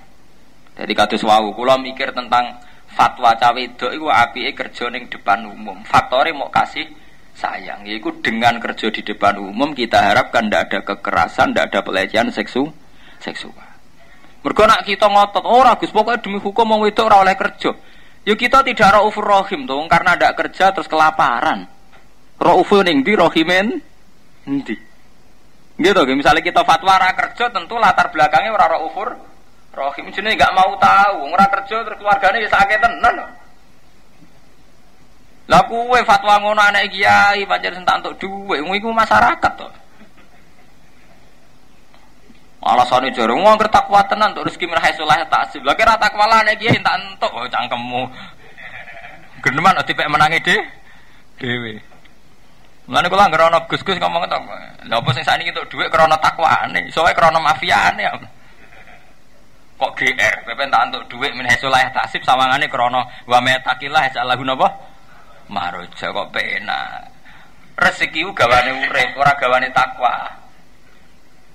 jadi kata wau kula mikir tentang fatwa cawe itu itu api kerja ning depan umum faktornya mau kasih sayang yaitu dengan kerja di depan umum kita harapkan tidak ada kekerasan tidak ada pelecehan seksu seksual mergo nak kita ngotot oh ragus pokoknya demi hukum mau itu ora oleh kerja. Yuk kita tidak rauf rohim tuh karena tidak kerja terus kelaparan. Raufu ning di rohimen Nanti. Gitu, misalnya kita fatwa ra kerja tentu latar belakangnya ora ufur rohim. Jenis nggak mau tahu, ora kerja terus keluarganya bisa sakit tenan. Lah kuwe fatwa ngono anak kiai pancen sentak untuk dhuwit, iku masyarakat to. Alasane jare wong ngerti takwa tenan untuk rezeki min haisulah ta'sib. Lah kira takwa lah nek kiai entak entuk oh cangkemmu. Geneman dipek menangi dhewe. Dhewe. Mulane kula anggere Gus-gus ngomong to. Lha apa sing sakniki entuk krana takwane, soalnya krana mafiane. Kok GR, pepen tak entuk dhuwit min hasulah tasib sawangane krana wa metakilah jalahu napa? Maroja kok penak. Rezeki gawane urip, ora gawane takwa.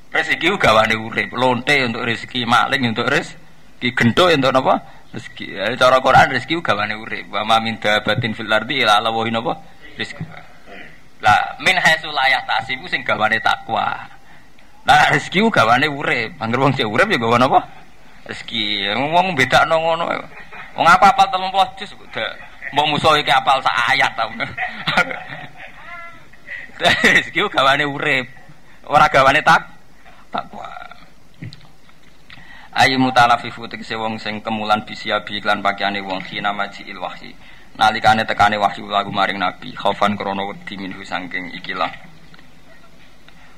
Rezeki gawane urip, lonte untuk rezeki, maling untuk rezeki, gento untuk apa? Rezeki. Ya, cara Quran rezeki gawane urip. Wa ma min dabatin fil ardi ila Allah wa apa? Rezeki. Lah min haitsu la yahtasibu sing gawane takwa. Lah rezeki gawane urip. Angger wong cek urip ya gawane apa? Rezeki. Wong bedakno ngono. Wong apa apal 30 juz Mau musuh iki apal sak ayat ta. Rezeki gawane urip. Ora gawane tak takwa. Ayi mutalafifu tegese wong sing kemulan bisiabi iklan pakaiane wong khina il wahyi. Nalikane tekane wahyu lagu maring nabi, khaufan krana wedi minhu saking ikilah.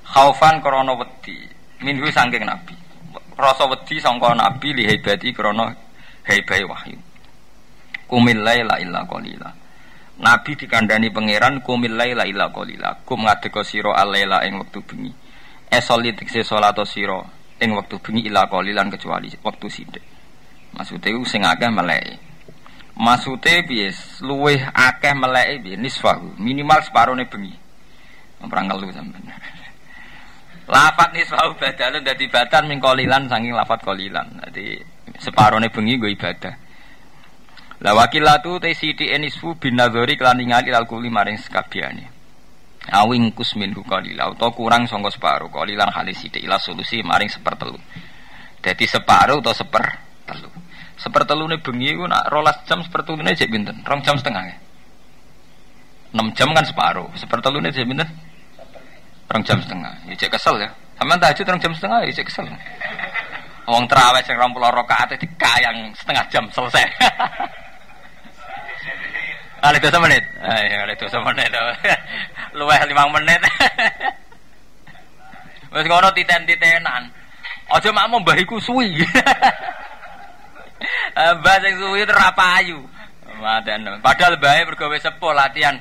Khaufan krana wedi minhu saking nabi. Rasa wedi sangka nabi li hebati krana hebahe wahyu kumil laila illa qalila Nabi dikandani pangeran kumil laila illa qalila kum ngadeka sira alaila ing wektu bengi esoli tikse salat sira ing wektu bengi illa qalilan kecuali wektu sithik maksude ku sing akeh meleki maksude piye luweh akeh meleki piye nisfahu. Minimal separone bengi. Perang ngelu sampean lafat nisfahu badalun dadi badan min qalilan saking lafat qalilan. Dadi separone bengi gue ibadah. La wakilatu te siti enisfu bin nadhari kelan ningali al kuli maring. Awing kus minhu qalila utawa kurang sangka separo qalilan halis sithik ila solusi maring sepertelu. Dadi separo seper telu. Sepertelune bengi ku nak rolas jam sepertelune jek pinten? Rong jam setengah ya. 6 jam kan separuh. Sepertelune jek pinten? Rong jam setengah. Ya kesel ya. Sampeyan tahajud rong jam setengah ya cek kesel. Wong terawih sing 20 rakaat dikayang setengah jam selesai. Kali dosa menit. Ayo, kali dosa menit. Luweh lima menit. Wes ngono titen-titenan. Aja mak mbahiku suwi. Mbah sing suwi terapayu. Madan. Padahal bae mergo wis sepuh latihan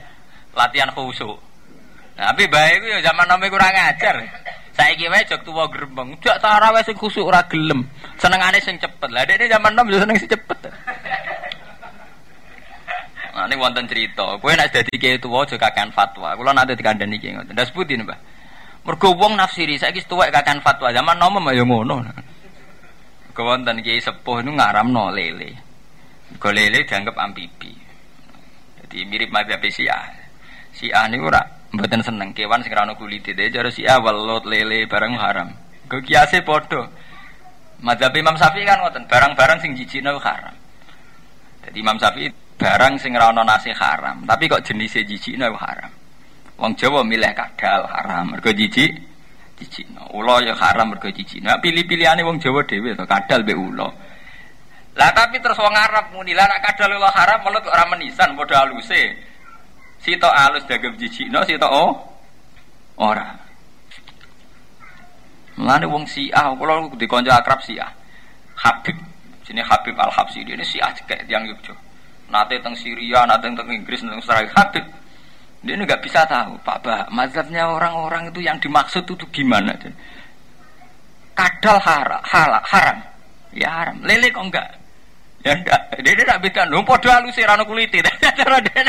latihan khusuk. Nah, tapi bae ku ya zaman nome kurang ajar. Saiki wae jog tuwa grembeng. Jak tarawih sing khusuk ora gelem. Senengane sing cepet. Lah dekne zaman nom yo seneng sing cepet. Nah, ini wonten cerita. Kue nak jadi kiai tua juga kakan fatwa. Kalau nanti dikandani kiai ngoten. Das putih mbak. Mergo wong nafsiri saya kis tua kakan fatwa. Zaman nom mah yo ngono. Kewonten kiai sepuh itu ngaram no lele. Kau lele dianggap ampibi. Jadi mirip madzhab Syiah. Syiah ini ora mboten seneng kewan sing rano kulit itu. Jadi Syiah welut lele barang haram. Kau kiase podo. Madzhab Imam Syafi'i kan ngoten, barang-barang sing jijikno haram. Jadi Imam Syafi'i barang sing ra ono haram, tapi kok jenisnya jijikno haram. Wong Jawa milih kadal haram, mergo jijik jijikno. Ula ya haram mergo jijikno. Pilih-pilihane wong Jawa dhewe to kadal be ula. Lah tapi terus wong Arab muni lah nek kadal ula haram melut ora menisan padha aluse. Sito alus dagem jijikno, sito oh ora. Mulane wong Syiah, kula dikonco akrab Syiah. Habib, sini Habib Al Habsi ini Syiah cekek tiang Yogyakarta nate teng Syria, nate teng Inggris, teng Australia, Habib. Dia ini nggak bisa tahu, Pak Bah, mazhabnya orang-orang itu yang dimaksud itu gimana? Kadal haram, haram, haram, ya haram. Lele kok enggak? Ya enggak, dia tidak beda. Lu podo halus rano kuliti, cara dia.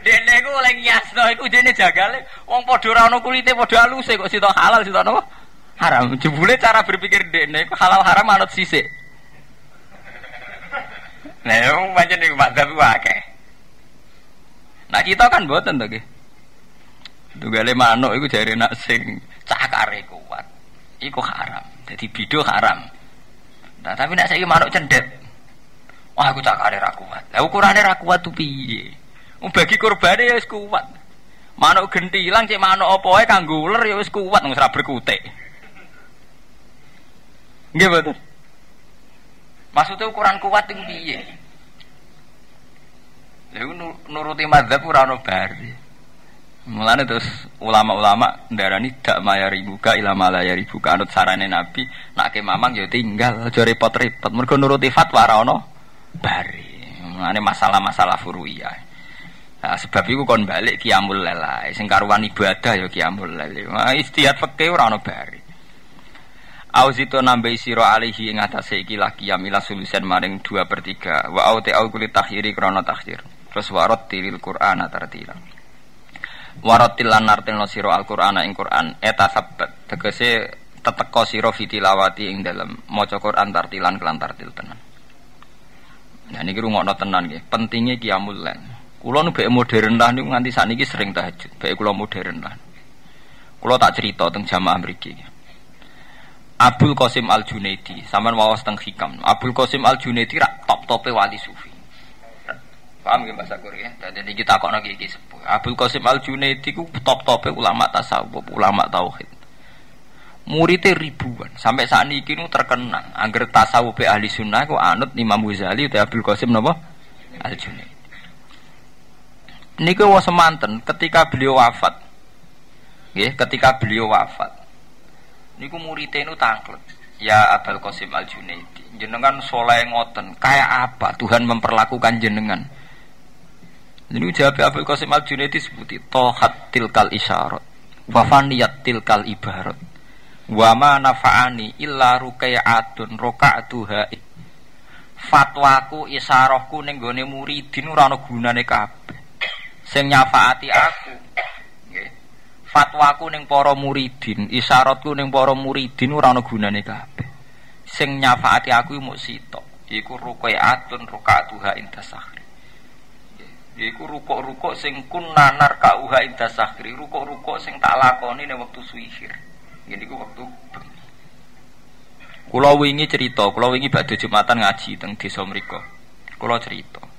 Dene iku oleh ngiasno iku jene jagale wong padha ora ana kulite padha aluse kok sitok halal sitok napa? Haram. Jebule cara berpikir dene iku halal haram manut sisik. Nah, yang macam ni madzhab wae. Nah kita kan buatan tuh Tugale manuk iku jare nak sing cakare kuat. Iku haram. Jadi bido haram. Nah, tapi nak saiki manuk cendet. Wah, aku cakare ra kuat. Lah ukurane ra tuh piye? Bagi korbane ya kuat. Manuk gentilang cek manuk apa wae kanggo uler ya wis kuat wis ra berkutik. Nggih betul. Maksudnya ukuran kuat itu piye? Ya nuruti madzhab ora ono bari. Mulane terus ulama-ulama ndarani dak mayari buka ilama layari buka anut sarane Nabi nak ke mamang ya tinggal aja repot-repot mergo nuruti fatwa ora ono bari. Mulane masalah-masalah furuiyah. Nah, sebab itu kon balik kiamul lela, sing karuan ibadah ya kiamul lele. Nah, istihad fikih ora bari. Auzito nambahi siro alihi ing atase iki laki yamila sulusen maring dua per tiga. Wa au te au kulit takhiri krono takhir. Terus warot tilil Quran tartila. Tilan nartilno siro Al Quran ing Quran eta sabat tegese teteko siro fitilawati ing dalam maca Quran tartilan kelan tartil tenan. Nah niki rungokno tenan nggih. Pentingnya qiyamul lail. Kula nu modern lah niku nganti sakniki sering tahajud. Baik kula modern lah. Kula tak cerita tentang jamaah mriki. Abdul Qasim Al Junaidi, sampean wawas teng hikam. Abdul Qasim Al Junaidi rak top-tope wali sufi. Paham ya bahasa Korea? Jadi kita kok lagi sepuh. Abdul Qasim Al Junaidi ku top-tope ulama tasawuf, ulama tauhid. Muridnya ribuan, sampai saat ini nu terkenang. Angger tasawuf ahli sunnah ku anut Imam Ghazali atau Abdul Qasim napa? Al Junaidi. Niku was semanten ketika beliau wafat. Ya, ketika beliau wafat niku muridnya itu tangklet ya Abul Qasim Al Junaidi jenengan soleh ngoten kayak apa Tuhan memperlakukan jenengan? Ini jawab Abul Qasim Al Junaidi seperti tohat tilkal isyarat wafaniyat tilkal ibarat wama nafaani illa rukai'atun roka'atuha fatwaku isarohku ning gone muridin ora ana gunane kabeh. Sing nyafaati aku fatwaku ning para muridin, isyaratku ning para muridin ora ana gunane kabeh. Sing nyafaati aku mung sitok, iku ruqaatun ruqatuha inda sahri. Iku rukuk-rukuk sing kunnanar kauha inda sahri, rukuk-rukuk sing tak lakoni ning wektu suihir. Ini ku wektu. Kula wingi cerita, kula wingi badhe Jumatan ngaji teng desa mriku. Kula cerita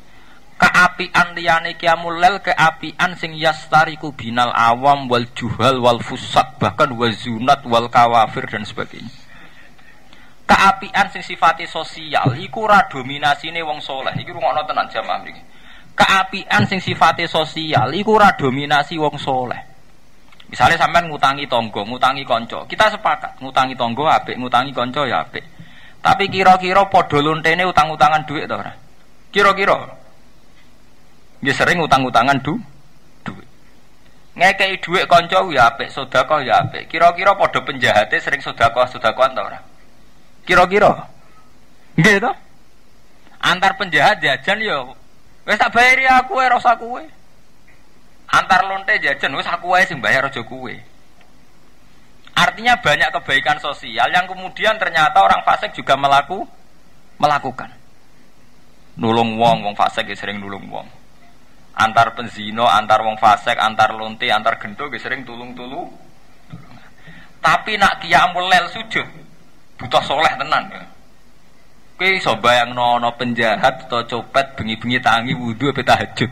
keapian liyane qiyamul lail keapian sing yastariku binal awam wal juhal wal fusat bahkan wazunat wal kawafir dan sebagainya. Keapian sing sifatnya sosial iku ora dominasine wong soleh. Iki rungokno tenan jamaah mriki. Keapian sing sifatnya sosial iku dominasi wong soleh. Misalnya sampean ngutangi tonggo ngutangi konco kita sepakat ngutangi tonggo apik ngutangi konco ya apik. Tapi kira-kira padha lontene utang-utangan duit to ora? Kira-kira dia sering utang-utangan du, duit. Ngekei duit konco ya apik, sodako ya apik. Kira-kira podo penjahatnya sering sodako sodako ta ora? Kira-kira. Nggih to? Antar penjahat jajan ya wis tak bayari aku rasa kuwe. Antar lonte jajan wis aku wae sing bayar aja kuwe. Artinya banyak kebaikan sosial yang kemudian ternyata orang fasik juga melaku melakukan. Nulung wong, wong fasik ya sering nulung wong antar penzino, antar wong fasek, antar lonte, antar gento sering tulung-tulu. Tapi nak kiamul lel sujud butuh soleh tenan. Kowe iso bayangno ana penjahat atau copet bengi-bengi tangi wudu apa tahajud.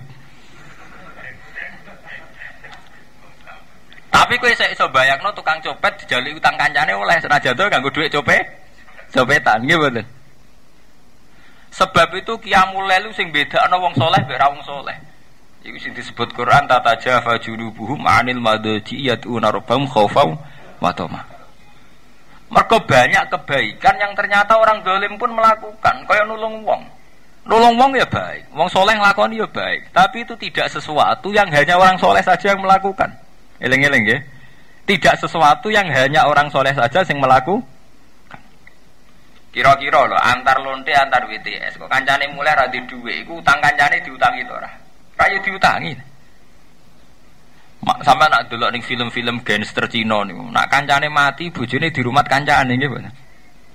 Tapi kowe iso iso bayangno tukang copet dijali utang kancane oleh senajan to ganggu dhuwit copet. Copetan nggih mboten. Sebab itu kiamul lelu sing beda ana wong soleh mek wong soleh. Iku sing disebut Quran tata jafa junubuhum anil madaji yatuna rabbahum khaufau wa. Mergo banyak kebaikan yang ternyata orang dolim pun melakukan, kaya nulung wong. Nulung wong ya baik, wong soleh ngelakoni ya baik, tapi itu tidak sesuatu yang hanya orang soleh saja yang melakukan. Eleng-eleng ya. Tidak sesuatu yang hanya orang soleh saja yang melakukan. Kira-kira loh, antar lonte antar WTS, kok kancane mulai radhi duwe, iku utang kancane diutangi to ora? Raya diutangi. Mak sama nak dulu nih film-film gangster Cina nih. Nak kancane mati, bujune di rumah kancane gitu.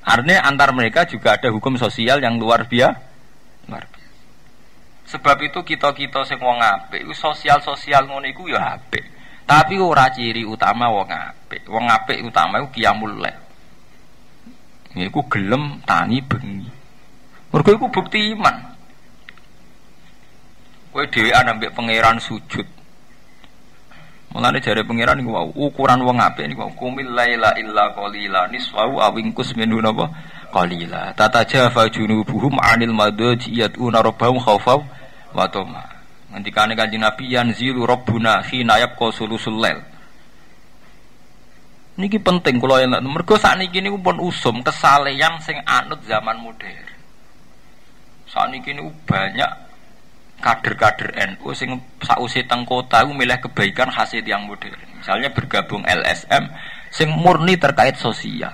Artinya antar mereka juga ada hukum sosial yang luar biasa. Luar biasa. Sebab itu kita kita sing wong apik, sosial sosial ngono iku ya apik. Tapi ora ciri utama wong apik. Wong apik utama iku qiyamul lail. Iku gelem tani bengi. Mergo iku bukti iman. Kowe dhewean ambek pangeran sujud. Mulane jare pangeran niku wau ukuran wong apik niku kumil laila illa qalila niswau awingkus minhu napa qalila. Tata jafa junubuhum anil madaji yatuna rabbahum khaufau wa tama. Ngendikane Kanjeng Nabi yanzilu rabbuna khina yabqa sulusul lail. Niki penting kula yen mergo sakniki niku pun usum kesalehan sing anut zaman modern. Sakniki niku banyak kader-kader NU sing sausi teng kota itu milih kebaikan hasil yang modern. Misalnya bergabung LSM sing murni terkait sosial.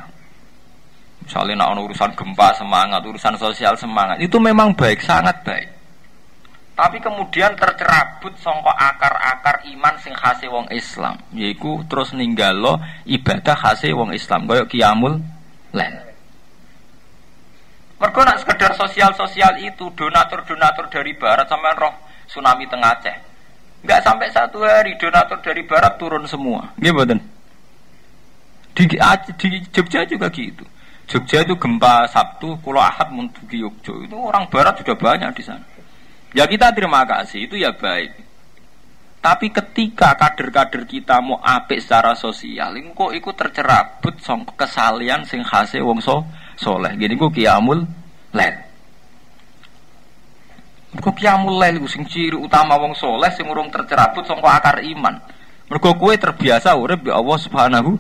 Misalnya nak urusan gempa semangat, urusan sosial semangat, itu memang baik, sangat baik. Tapi kemudian tercerabut songkok akar-akar iman sing khase wong Islam, yaiku terus ninggalo ibadah khase wong Islam koyok kiamul lain. Mergo nak sekedar sosial-sosial itu donatur-donatur dari barat sampai roh tsunami tengah Aceh. Enggak sampai satu hari donatur dari barat turun semua. Gimana? Di, di Jogja juga gitu. Jogja itu gempa Sabtu, Pulau Ahad Muntuki Yogyo. Itu orang barat sudah banyak di sana. Ya kita terima kasih, itu ya baik. Tapi ketika kader-kader kita mau apik secara sosial, kok ikut tercerabut song kesalian sing khase wong soleh. Gini kok kiamul lel. Kok kiamul lel sing ciri utama wong soleh sing urung tercerabut song akar iman. Mergo kue terbiasa urip bi Allah Subhanahu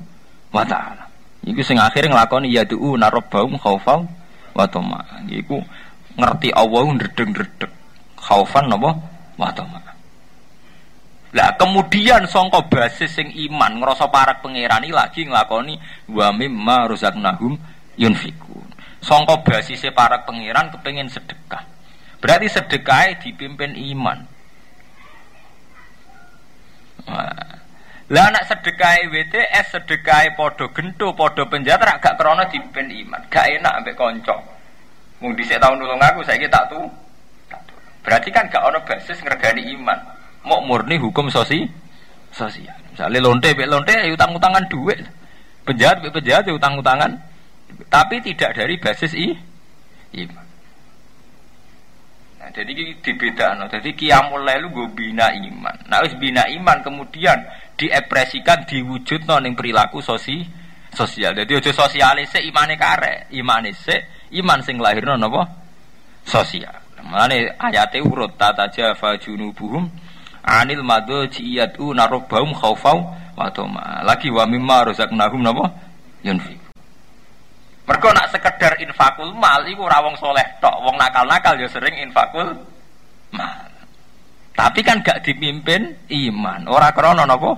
wa taala. Iku sing akhir nglakoni ya du'u narabbaum khaufau wa tama. Iku ngerti Allah ndredeg-ndredeg khaufan napa wa Lah kemudian songko basis sing iman ngerasa parak pangeran lagi nglakoni wa mimma razaqnahum yunfikun. Songko basis parak pangeran kepengen sedekah. Berarti sedekah dipimpin iman. Lah anak sedekah WTS sedekah podo gento podo penjara gak krono dipimpin iman. Gak enak ambek konco. Mung dhisik tahun nulung aku saiki tak tuh Berarti kan gak ono basis ngergani iman. Mau murni hukum sosi sosial. Misalnya lonte be lonte ya utang-utangan duit. Penjahat be penjahat ya utang-utangan. Tapi tidak dari basis i iman. Nah, jadi no. Jadi kiamul lu gue bina iman. Nah, wis bina iman kemudian diekspresikan diwujud ning perilaku sosi sosial. Jadi ojo sosialis imane kare, imane se iman sing lahirno napa? Sosial. Mulane ayate urut tata jafa junubuhum anil madu jiyatu narobahum khaufau wa Lagi wa mimma razaqnahum napa? Yunfi. Mergo nak sekedar infakul mal iku ora wong soleh tok, wong nakal-nakal ya sering infakul mal. Tapi kan gak dipimpin iman, ora krana napa?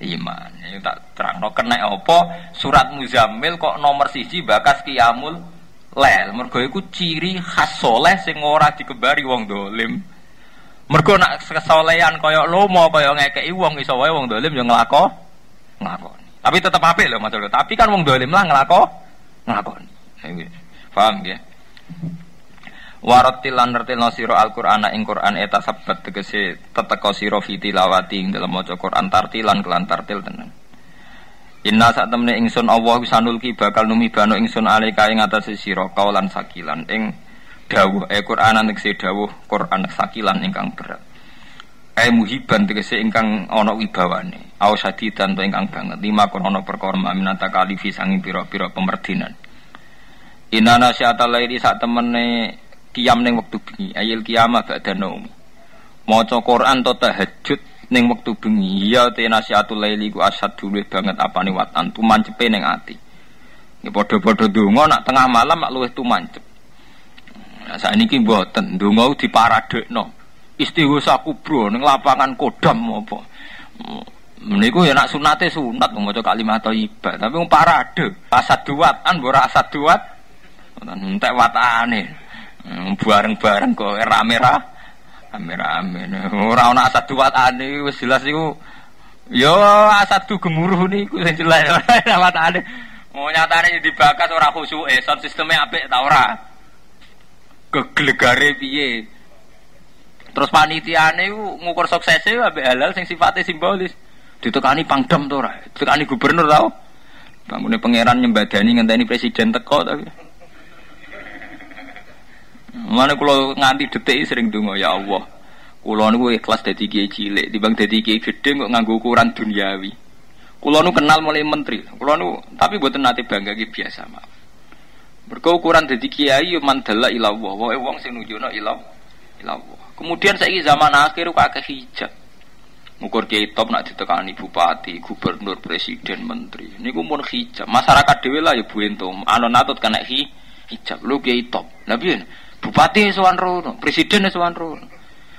Iman. Ini tak terangno kena apa? Surat Muzammil kok nomor siji bakas kiamul lel mergo iku ciri khas soleh sing ora dikebari wong dolim. Mergo nak kesolehan kaya lomo kaya ngekeki wong iso wae wong dolim yo nglako nglakoni tapi tetep apik lho Mas tapi kan wong dolim lah nglako nglakoni paham ya? Waratil lan nertilno sira Al-Qur'ana ing Qur'an eta sabat tegese teteka sira fi tilawati ing dalem maca Qur'an tartilan kelan tartil tenan. Inna saat temne ingsun Allah ki bakal numibano ingsun alika ing atas sira kaulan sakilan ing dawuh e Qur'an tegese dawuh Qur'an sakilan ingkang berat. E muhiban tegese ingkang ana wibawane. Aw sadidan to ingkang banget. Lima kon ana perkara minata kalifi sanging pira-pira pemerdinan. Inna nasyata laili sak temene kiam ning wektu bengi ayil kiamah ba'da naum. Maca Quran to tahajud ning wektu bengi ya te nasihatul laili ku asad dulu banget apane watan tumancepe ning ati ya padha-padha donga nak tengah malam mak luwih tumancep nah saiki mboten donga diparadekno istighosa kubro ning lapangan kodam apa meniku ya nak sunate sunat maca kalimat thayyibah tapi wong parade asad duat an ora asad duat entek watane bareng-bareng kok rame-rame Rame-rame. Ora ana asad watane wis jelas iku yo asad du gemuruh niku sing jelas watane. Mau nyatane dibakas ora khusyuke, sound sistemnya apik ta ora? Keglegare piye? Terus panitiane iku ngukur suksesnya ambek halal sing sifatnya simbolis. Ditekani pangdam to ora? Ditekani gubernur tau? Bangune pangeran nyembadani ngenteni presiden teko tapi. Mana kalau nganti detik sering dungo ya Allah. Kulo niku ikhlas dadi kiai cilik, dibang dadi kiai gede kok nganggo ukuran duniawi. Kulo nu kenal mulai menteri. Kulo nu tapi buatan nanti bangga gitu biasa mak. Mergo ukuran kiai mandala ila Allah. Wae wong sing nunjukno. Kemudian saiki zaman akhir kok akeh hijab. Ngukur kiai top nak ditekani bupati, gubernur, presiden, menteri. Niku mun hijab. Masyarakat dhewe lah ya buento. Anon atut kena hijab. Lu kiai top. Piye? Bupati sowan rono, presiden sowan rono.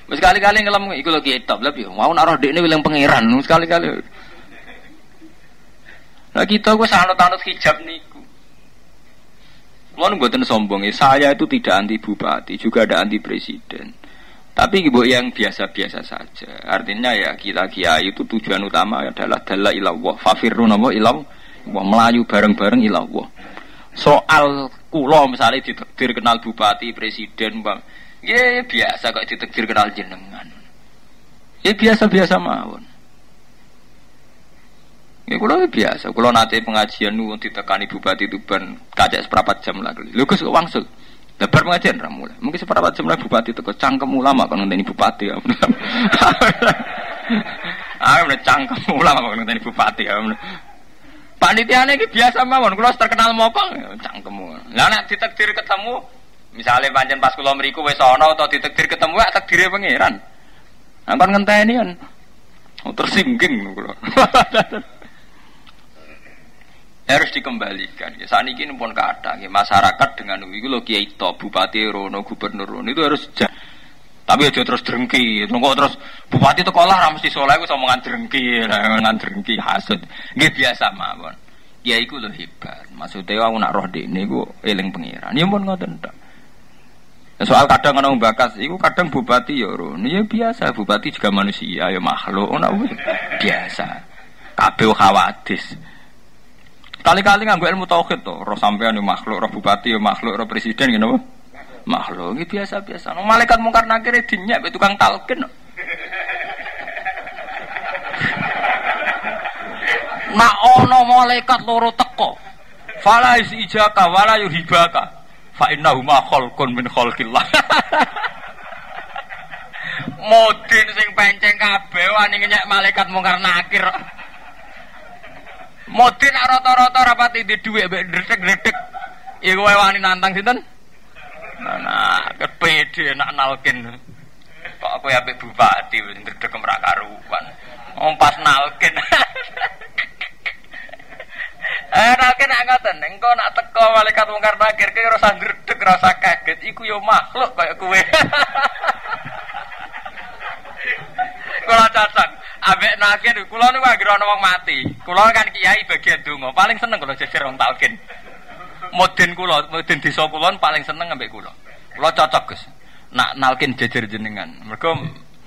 Wis kali-kali ngelem iku lho kiai piye? Mau nak roh dekne wilang pangeran, sekali-kali. Nah kita gue sanut-anut hijab niku. Kulo mboten sombong ya, saya itu tidak anti bupati, juga ada anti presiden. Tapi ibu yang biasa-biasa saja. Artinya ya kita kiai itu tujuan utama adalah adalah ilawah. Fafirun nama ilawah. Melayu bareng-bareng ilawah. Soal kulo misalnya ditekdir kenal bupati, presiden, bang. Ya biasa kok ditekdir kenal jenengan. Ya biasa-biasa mawon. Ya kulo biasa. Kulo nanti pengajian nu ditekani bupati itu ban kacek seperempat jam lagi. Lu kok wangsul. Lebar pengajian ra mulai. Mungkin seperempat jam bupati teko cangkem ulama kan ngenteni bupati. Ah, udah cangkem ulama kan ngenteni bupati ya. Panitiane iki biasa mawon, kula terkenal mopong ya, cangkem. Lah nek ditakdir ketemu misalnya pancen pas kula mriku wis ana utawa ditakdir ketemu ya takdire pangeran. Kan ngenteni kan. Oh, tersinggung kula. harus dikembalikan. Ya, saat ini pun kadang ya, masyarakat dengan itu lo kiai to, bupati rono, gubernur rono itu harus jah. Tapi aja terus drengki, kok terus bupati itu kolah mesti soleh gue sama drengki, ngan drengki hasud. Gak biasa mawon. Ya iku lo hebat. Maksudnya aku nak roh di ini gue eling pengiran. Ya pun ngoten tak. Soal kadang orang bakas, itu kadang bupati ya rono. Ya biasa, bupati juga manusia, ya makhluk, oh, biasa. Kabeh khawatir. Kali-kali nganggo ilmu tauhid to, roh sampean yo makhluk, roh bupati yo makhluk, roh presiden gitu Makhluk ini biasa-biasa. No, malaikat mungkar nakir dinyak tukang talkin. Nak ono malaikat loro teko. Fala ijaka wala yuhibaka. Fa innahu ma khalqun min khalqillah. Modin sing penceng kabeh wani nyek malaikat mungkar nakir. Modin rata-rata rapati di dhuwit mbek ndredeg-ndredeg. Iku wae wani nantang sinten? Nah, kepede nak nalkin. Kok aku ya bupati ndredeg kemrak karuan. Om pas nalkin. Eh nalkin nak ngoten, engko nak teko malaikat mungkar nakir ki rasa ndredeg rasa kaget iku yo makhluk kaya kowe. Kula cocok. Ambek nakir, kula niku anggere ana wong mati. Kula kan kiai bagian donga, paling seneng kula jejer wong talkin. Mudin kula, mudin desa kula paling seneng ambek kula. Kula cocok, Gus. Nak nalkin jejer jenengan. Mergo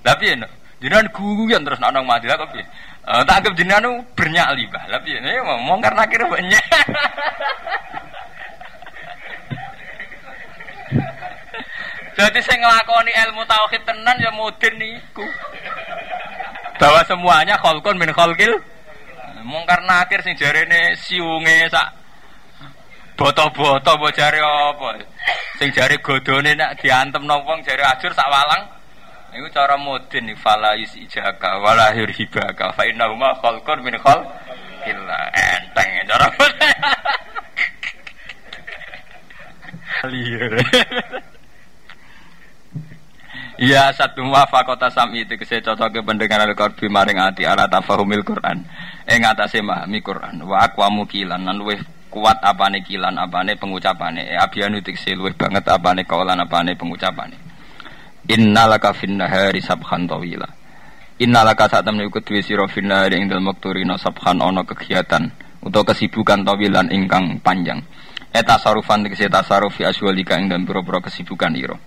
lha piye no? Jenengan guyon terus nak mati kok piye? Eh tak anggap jenengan bernyali, Bah. Lha piye? Ya ngomong karena nakir banyak. Jadi saya ngelakoni ilmu tauhid tenan ya mudin niku bahwa semuanya kholkun min kholkil mungkar nakir sing jarene siunge sak boto-boto mbok jare apa? Sing jare godone nak diantem wong jare ajur sak walang. Niku cara mudin fala ijaka wala hibaka fa innahuma khalqun min khalqil. Enteng cara liar Ya satu kota sami itu kese cocok ke pendengar al-qalbi maring ati ala tafahumil Quran. Ing atase memahami Quran. Wa aqwamu kilan lan luwih kuat apane kilan apane pengucapane. E abianu tikse luwih banget apane kaulan apane pengucapane. Innalaka fin nahari sabhan tawila. Innalaka saat temen iku duwe sira fin nahari ing dalem sabhan ana kegiatan utawa kesibukan tawilan ingkang panjang. Eta sarufan tikse tasaruf aswalika ing dalem pira-pira kesibukan ira.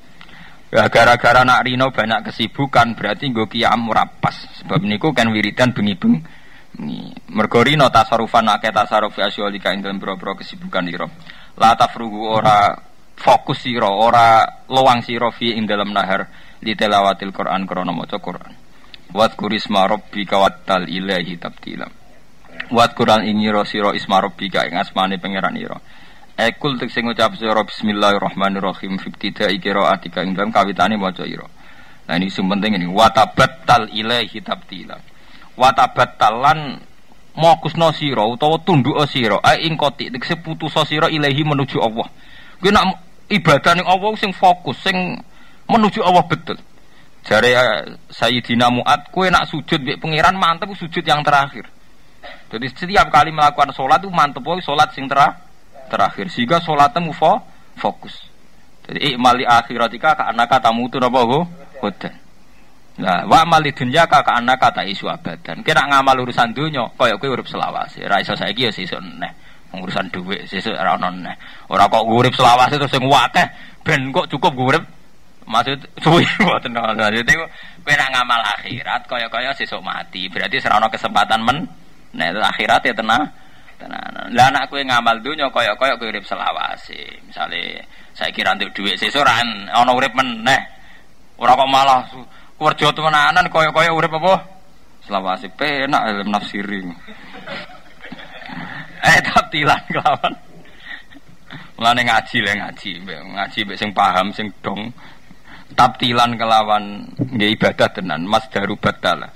Gara-gara nak Rino banyak kesibukan berarti gue kiam murapas. Sebab niku kan wiridan bengi-bengi. Mergo Rino tasarufan akeh tasaruf asyolika ing dalam kesibukan ira. La tafrugu ora fokus sira ora lowang sira fi ing dalam nahar di telawatil Quran krana maca Quran. Wat kurisma rabbika wattal ilahi tabtila. Wat Quran ingiro sira isma rabbika ing asmane pangeran ira. Ekul tek sing ngucap sira bismillahirrahmanirrahim fibtida ikira atika ing dalam kawitane maca ira. Nah ini sing penting ini watabattal ilaihi tabtila. Watabattalan mokusno sira utawa tunduk sira ai ing koti tek putus sira ilahi menuju Allah. Kuwi nak ibadah ning Allah sing fokus sing menuju Allah betul. Jare uh, Sayyidina Mu'ad, kue nak sujud mbek pangeran mantep sujud yang terakhir. Jadi setiap kali melakukan sholat itu mantep boy sholat sing terakhir terakhir. Sehingga sholatnya fo fokus. Jadi ikmali akhiratika ka anaka tamutu napa ho hodan nah wa mali dunya ka ka anaka ta isu abadan. Kira ngamal urusan dunya kaya kowe urip selawase. Ra iso saiki ya sesuk neh. Urusan dhuwit sesuk ora ono neh. Ora kok urip selawase terus sing akeh ben kok cukup urip Maksud suwi mboten maksud itu nak ngamal akhirat kaya-kaya sesuk mati. Berarti serana kesempatan men nah akhirat ya tenang tenan. Lah anak kowe ngamal dunya kaya-kaya kowe urip selawase. Misale saya kira untuk duit sesuk ora ana urip meneh. Ora kok malah kerja temenanan kaya-kaya urip apa? Selawase penak ilmu nafsiring. eh tilan kelawan. Mulane ngaji le ngaji, ngaji mbek sing paham sing dong tabtilan kelawan nggih ibadah tenan mas daru batala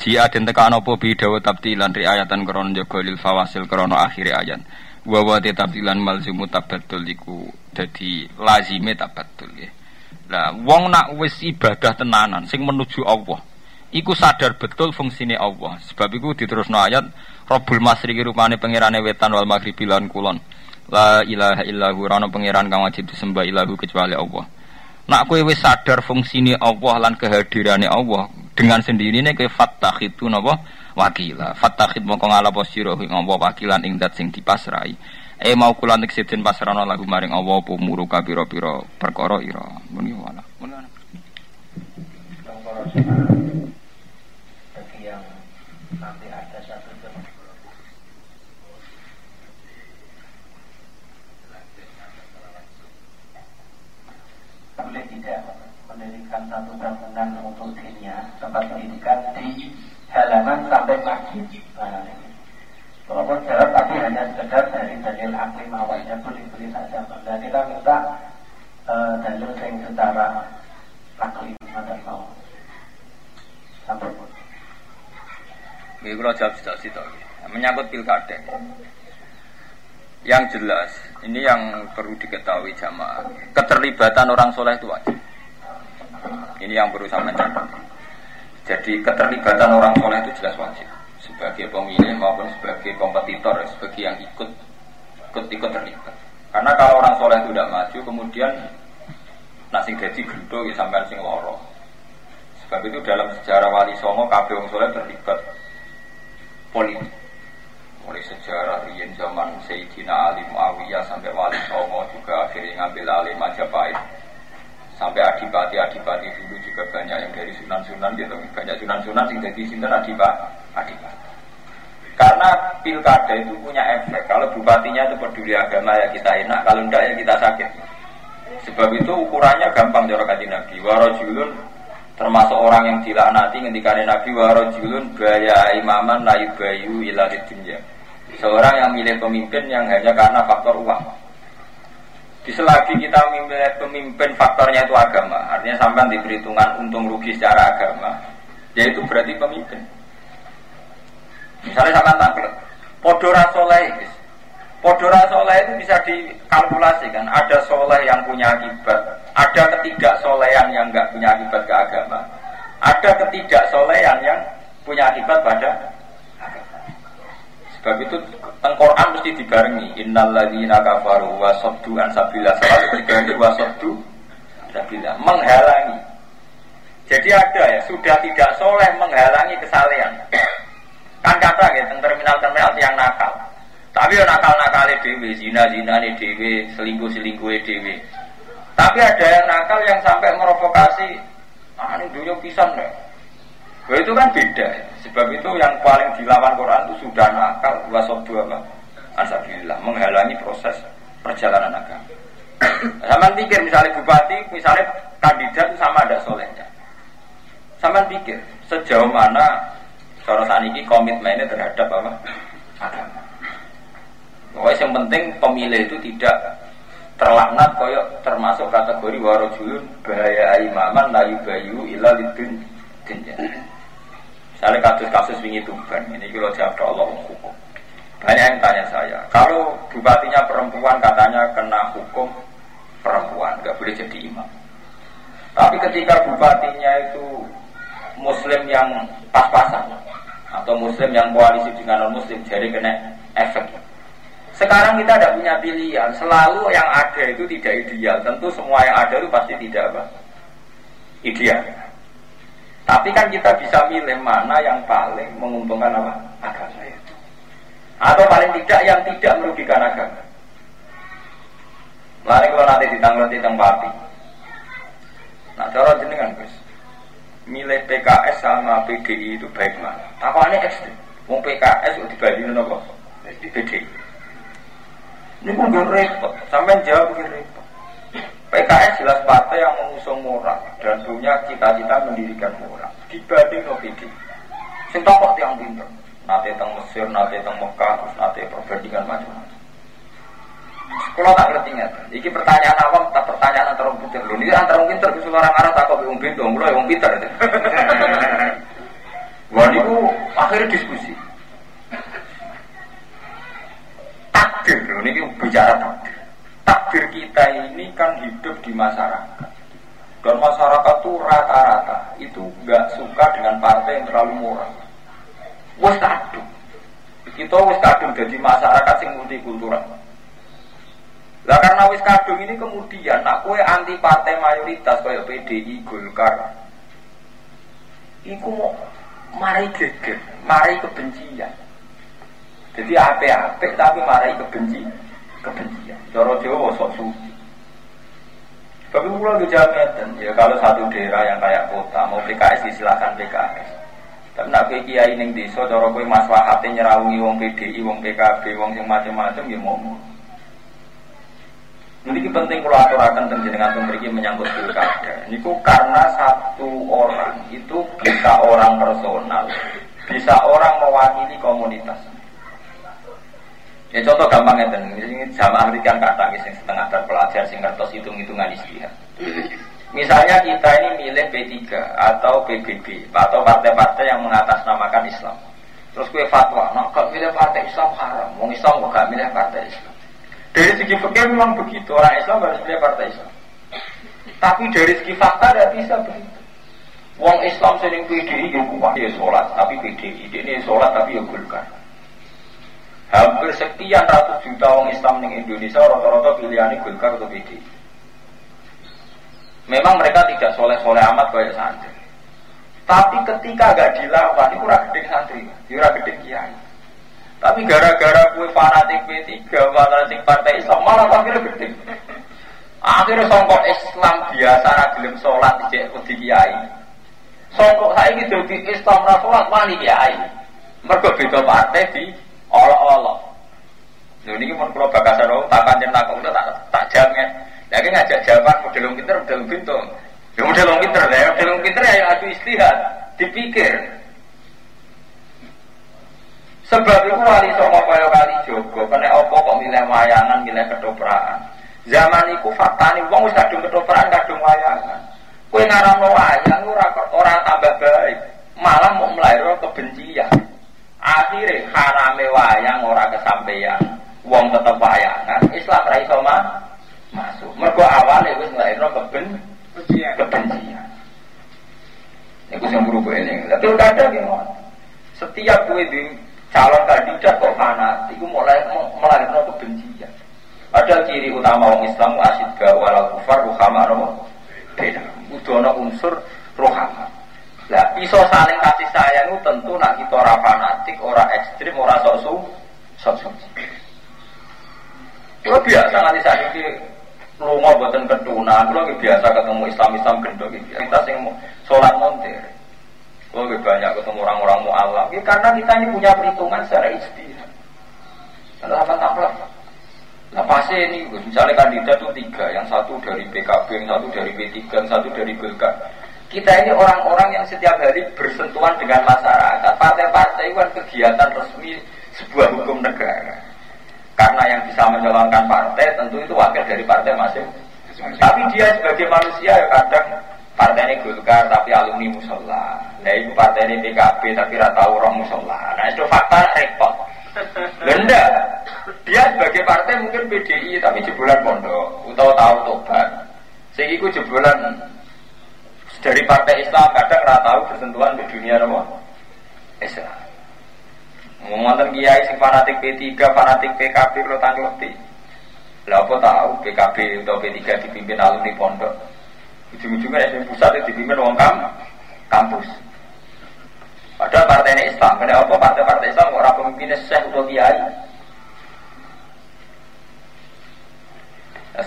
Jia den tekan apa bi dawa tabtilan ayatan krono jaga lil fawasil krono akhir ayat wa wa tabtilan malzumu tabaddul iku dadi lazime tabaddul ya lah wong nak wis ibadah tenanan sing menuju Allah iku sadar betul fungsine Allah. Sebab iku diterusno ayat Rabbul Masriqi rupane pangerane wetan wal maghribi lan kulon. La ilaha illahu rana pangeran kang wajib disembah ilahu kecuali Allah Nak kue wis sadar fungsine Allah lan kehadirane Allah dengan sendirinya kue fattahitu napa wakila. Fattahid mongko ngalapo sira ing Allah wakilan ing dat sing dipasrai. Eh mau kula nek sidin pasrana lagu maring Allah apa muruka pira-pira perkara ira. Wala
bangunan untuk dirinya tempat pendidikan di halaman sampai masjid. Nah, walaupun jawab tapi hanya sekedar dari dalil aklim awalnya boleh-boleh saja. Minta uh, dalil yang secara aklim ada mau sampai.
Ini kalau jawab cita-cita menyangkut pilkada. Yang jelas, ini yang perlu diketahui jamaah. Keterlibatan orang soleh itu wajib. Ini yang perlu saya mencatat. Jadi keterlibatan orang soleh itu jelas wajib sebagai pemilih maupun sebagai kompetitor, sebagai yang ikut ikut ikut terlibat. Karena kalau orang soleh itu tidak maju, kemudian nasi gaji gendong ya sampai sing loro. Sebab itu dalam sejarah wali songo kabeh wong soleh terlibat politik. Mulai sejarah riyen zaman Sayyidina Ali Muawiyah sampai wali songo juga akhirnya ngambil alih Majapahit sampai adipati-adipati dulu juga banyak yang dari sunan-sunan gitu banyak sunan-sunan sing jadi sinten adipati pilkada itu punya efek. Kalau bupatinya itu peduli agama ya kita enak. Kalau enggak ya kita sakit. Sebab itu ukurannya gampang cara kaji nabi. Warojulun termasuk orang yang dilaknati ketika nabi warojulun gaya imaman layu bayu ilalid dunia. Seorang yang milih pemimpin yang hanya karena faktor uang. Di selagi kita memilih pemimpin faktornya itu agama, artinya sampai di perhitungan untung rugi secara agama, yaitu berarti pemimpin. Misalnya sampai tak podora soleh, podora soleh itu bisa dikalkulasikan. Ada soleh yang punya akibat, ada ketidaksolehan yang nggak punya akibat ke agama, ada ketidaksolehan yang punya akibat pada Sebab itu Quran mesti dibarengi. Innalladzina kafaru wa sabdu an sabillah Selalu diganti wa sabillah Menghalangi. Jadi ada ya, sudah tidak soleh menghalangi kesalehan Kan kata ya, terminal-terminal yang nakal Tapi ya nakal-nakal dewi, zina-zina dewi, selingkuh-selingkuh dewi Tapi ada yang nakal yang sampai merovokasi Ah ini dulu pisan deh Nah, itu kan beda. Sebab itu yang paling dilawan Quran itu sudah nakal wasobu apa? Asabilillah menghalangi proses perjalanan agama. sama pikir misalnya bupati, misalnya kandidat sama ada solehnya. Sama pikir sejauh mana cara saat ini komitmennya terhadap apa? Agama. Pokoknya yang penting pemilih itu tidak terlaknat koyok termasuk kategori warojulun bahaya imaman layu bayu ila lidun Misalnya kasus-kasus wingi tuban, ini kalau jawab Allah hukum. Banyak yang tanya saya, kalau bupatinya perempuan katanya kena hukum perempuan, nggak boleh jadi imam. Tapi ketika bupatinya itu muslim yang pas-pasan atau muslim yang koalisi dengan non muslim jadi kena efek. Sekarang kita tidak punya pilihan, selalu yang ada itu tidak ideal. Tentu semua yang ada itu pasti tidak apa? Ideal. Tapi kan kita bisa milih mana yang paling menguntungkan apa? Agama itu. Atau paling tidak yang tidak merugikan agama. Mari kalau nanti ditanggung tentang papi. Nah, cara jenengan Gus. Milih PKS sama PDI itu baik mana? Takwane ekstrim. Wong PKS udah dibagi nopo? PDI. Ini mungkin repot. Sampai jawab repot. PKS jelas partai yang mengusung moral dan punya cita-cita mendirikan moral dibanding no PDI. Sing kok tiang pinter. Nate teng Mesir, nate teng Mekah, terus nate perbandingan macam-macam. Kalau tak ngerti ngerti. Iki pertanyaan awam, tak pertanyaan antara orang pinter. Ini antara orang pinter, itu orang Arab tak kok bingung pintu, mulai orang pinter. Wah, itu akhirnya diskusi. Takdir, ini bicara takdir. Takdir kita ini kan hidup di masyarakat. Dan masyarakat tuh rata-rata itu nggak suka dengan partai yang terlalu murah. Wes kadung. Kita wes kadung jadi masyarakat sing multikultural. Lah karena wis kadung ini kemudian nak kue anti partai mayoritas kayak PDI, Golkar. Iku mau mari geger, mari kebencian. Jadi ape-ape tapi mari kebenci, kebencian. Cara Jawa sok suci. Tapi pulau di Jamaitan, ya kalau satu daerah yang kayak kota mau PKS silakan PKS. Tapi nak kowe kiai ning desa cara kowe maslahate nyerawungi wong PDI, wong PKB, wong sing macam-macam ya mau. Ini penting kalau aturakan jenengan memiliki menyangkut pilkada. Ini karena satu orang itu bisa orang personal, bisa orang mewakili komunitas. Ya contoh gampang ya, ini jamaah kan kata yang setengah terpelajar sing ngertos hitung hitungan istihad. Misalnya kita ini milih P3 atau PBB atau partai-partai yang mengatasnamakan Islam. Terus gue fatwa, kalau milih partai Islam haram, mau Islam gak milih partai Islam. Dari segi fikih memang begitu, orang Islam harus milih partai Islam. Tapi dari segi fakta tidak bisa begitu. Wong Islam sering PDI ya kuat ya sholat, tapi PDI ini sholat tapi ya gulkan. Hampir sekian ratus juta orang Islam di Indonesia rata-rata pilihannya Golkar atau PD. Memang mereka tidak soleh-soleh amat kayak santri. Tapi ketika gak dilawan, itu gede santri, kurang gede kiai. Tapi gara-gara kue fanatik P3, fanatik partai Islam, malah akhirnya gede. Akhirnya songkok Islam biasa ragilem sholat di di kiai. Songkok saya gitu di Islam rasulat wani kiai. Mereka beda partai di Allah-Allah. Lho ini pun kalau bakasan orang tak panjang tak udah tak tak jamin. Lagi ngajak jawaban model yang pinter, model yang pintu. Ya model yang pinter ya, model yang pinter ya aku istihad, dipikir. Sebab itu wali songo kaya kali jogo, kena opo kok milih wayangan, milih kedopraan. Zaman itu fakta nih, wong wis kadung kedopraan, kadung wayangan. Kue ngaram wayang, ora ora tambah baik, malah mau melahirkan kebencian. Akhirnya harame wayang ora kesampaian. Wong tetep wayangan, Islam ra iso masuk. Mergo awale wis nglairno keben kebencian. Iku sing buru ini. Tapi kadang ki Setiap kowe di calon kandidat kok fanatik, iku mulai melahirkan kebencian. Ada ciri utama orang Islam asid walau kufar ruhama nopo beda. Udah unsur rohama. Lah iso saling kasih sayang itu tentu nak kita ora fanatik, ora ekstrim, ora sok su, sok suci. Kalau biasa nanti saat ini lunga buatan ketuna, kalau biasa ketemu Islam Islam gendong, kita sing sholat montir. Kalau lebih banyak ketemu orang-orang mu'alaf, ya, karena kita ini punya perhitungan secara istihad. Apa apa? Nah pasti ini, misalnya kandidat itu tiga, yang satu dari PKB, yang satu dari P3, yang satu dari Golkar. Kita ini orang-orang yang setiap hari bersentuhan dengan masyarakat. Partai-partai itu kan kegiatan resmi sebuah hukum negara. Karena yang bisa menjalankan partai tentu itu wakil dari partai masing. Tapi dia sebagai manusia ya kadang partai ini Golkar tapi alumni musola. Nah itu partai ini PKB tapi rata orang musola. Nah itu fakta repot. Benda dia sebagai partai mungkin PDI tapi jebolan pondok atau tahu tobat. Sehingga itu jebolan dari partai Islam kadang nggak tahu bersentuhan di dunia apa Islam. Ngomongin kiai sing fanatik P3, fanatik PKB lo tanggleti. Lah apa tahu PKB atau P3 dipimpin alumni pondok. Ujung-ujungnya SD pusat itu dipimpin orang kam, kampus. Padahal partai ini Islam, kenapa apa partai-partai Islam orang pemimpinnya syekh atau kiai? Nah,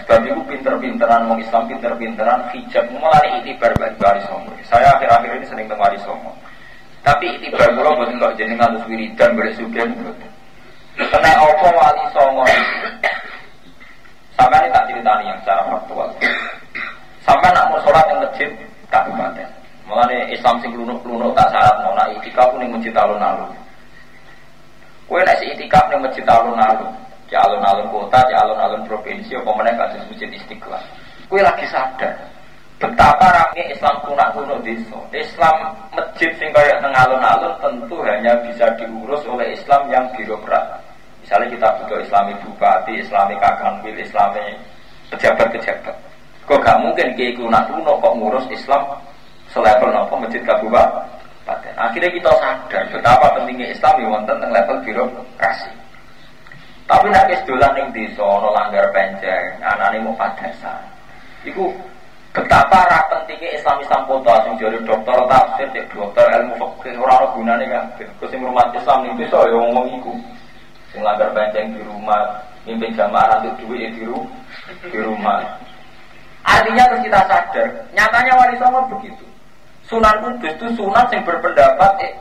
Sebab itu pinter-pinteran mau Islam, pinter-pinteran hijab mulai itibar bagi wali songo. Saya akhir-akhir ini sering dengar songo. Tapi itibar kula boten kok jenengan terus wiridan golek sugih mboten. Kena apa wali songo Sampai ini tak ceritani yang secara faktual. Sampai nak mau sholat yang masjid kabupaten. Mulane Islam sing lunuk-lunuk tak syarat mau nak itikaf ning masjid alun-alun. Kowe nek itikaf ning masjid alun-alun, di alun-alun kota, di alun-alun provinsi, apa meneh kados masjid Istiqlal. Kue lagi sadar betapa ramai Islam kunak kuno desa. Islam masjid sing kaya teng alun-alun tentu hanya bisa diurus oleh Islam yang birokrat. Misalnya kita butuh Islami bupati, Islami kakanwil, Islami pejabat-pejabat. Kok gak mungkin kiai kunak kuno kok ngurus Islam selevel nopo masjid kabupaten. Akhirnya kita sadar betapa pentingnya Islam di wonten teng level birokrasi. Tapi nak kes dolan ning desa ana langgar penceng, anane mau padesan. Iku betapa ra pentingnya Islam Islam kota sing jare dokter tafsir, cek dokter ilmu fikih ora ana gunane kabeh. Kok sing rumah Islam ning desa ya ngomong iku. Sing langgar penceng di rumah, mimpin jamaah nanti duit ya di rumah. Artinya terus kita sadar, nyatanya wali songo begitu. Sunan Kudus itu sunan yang berpendapat eh,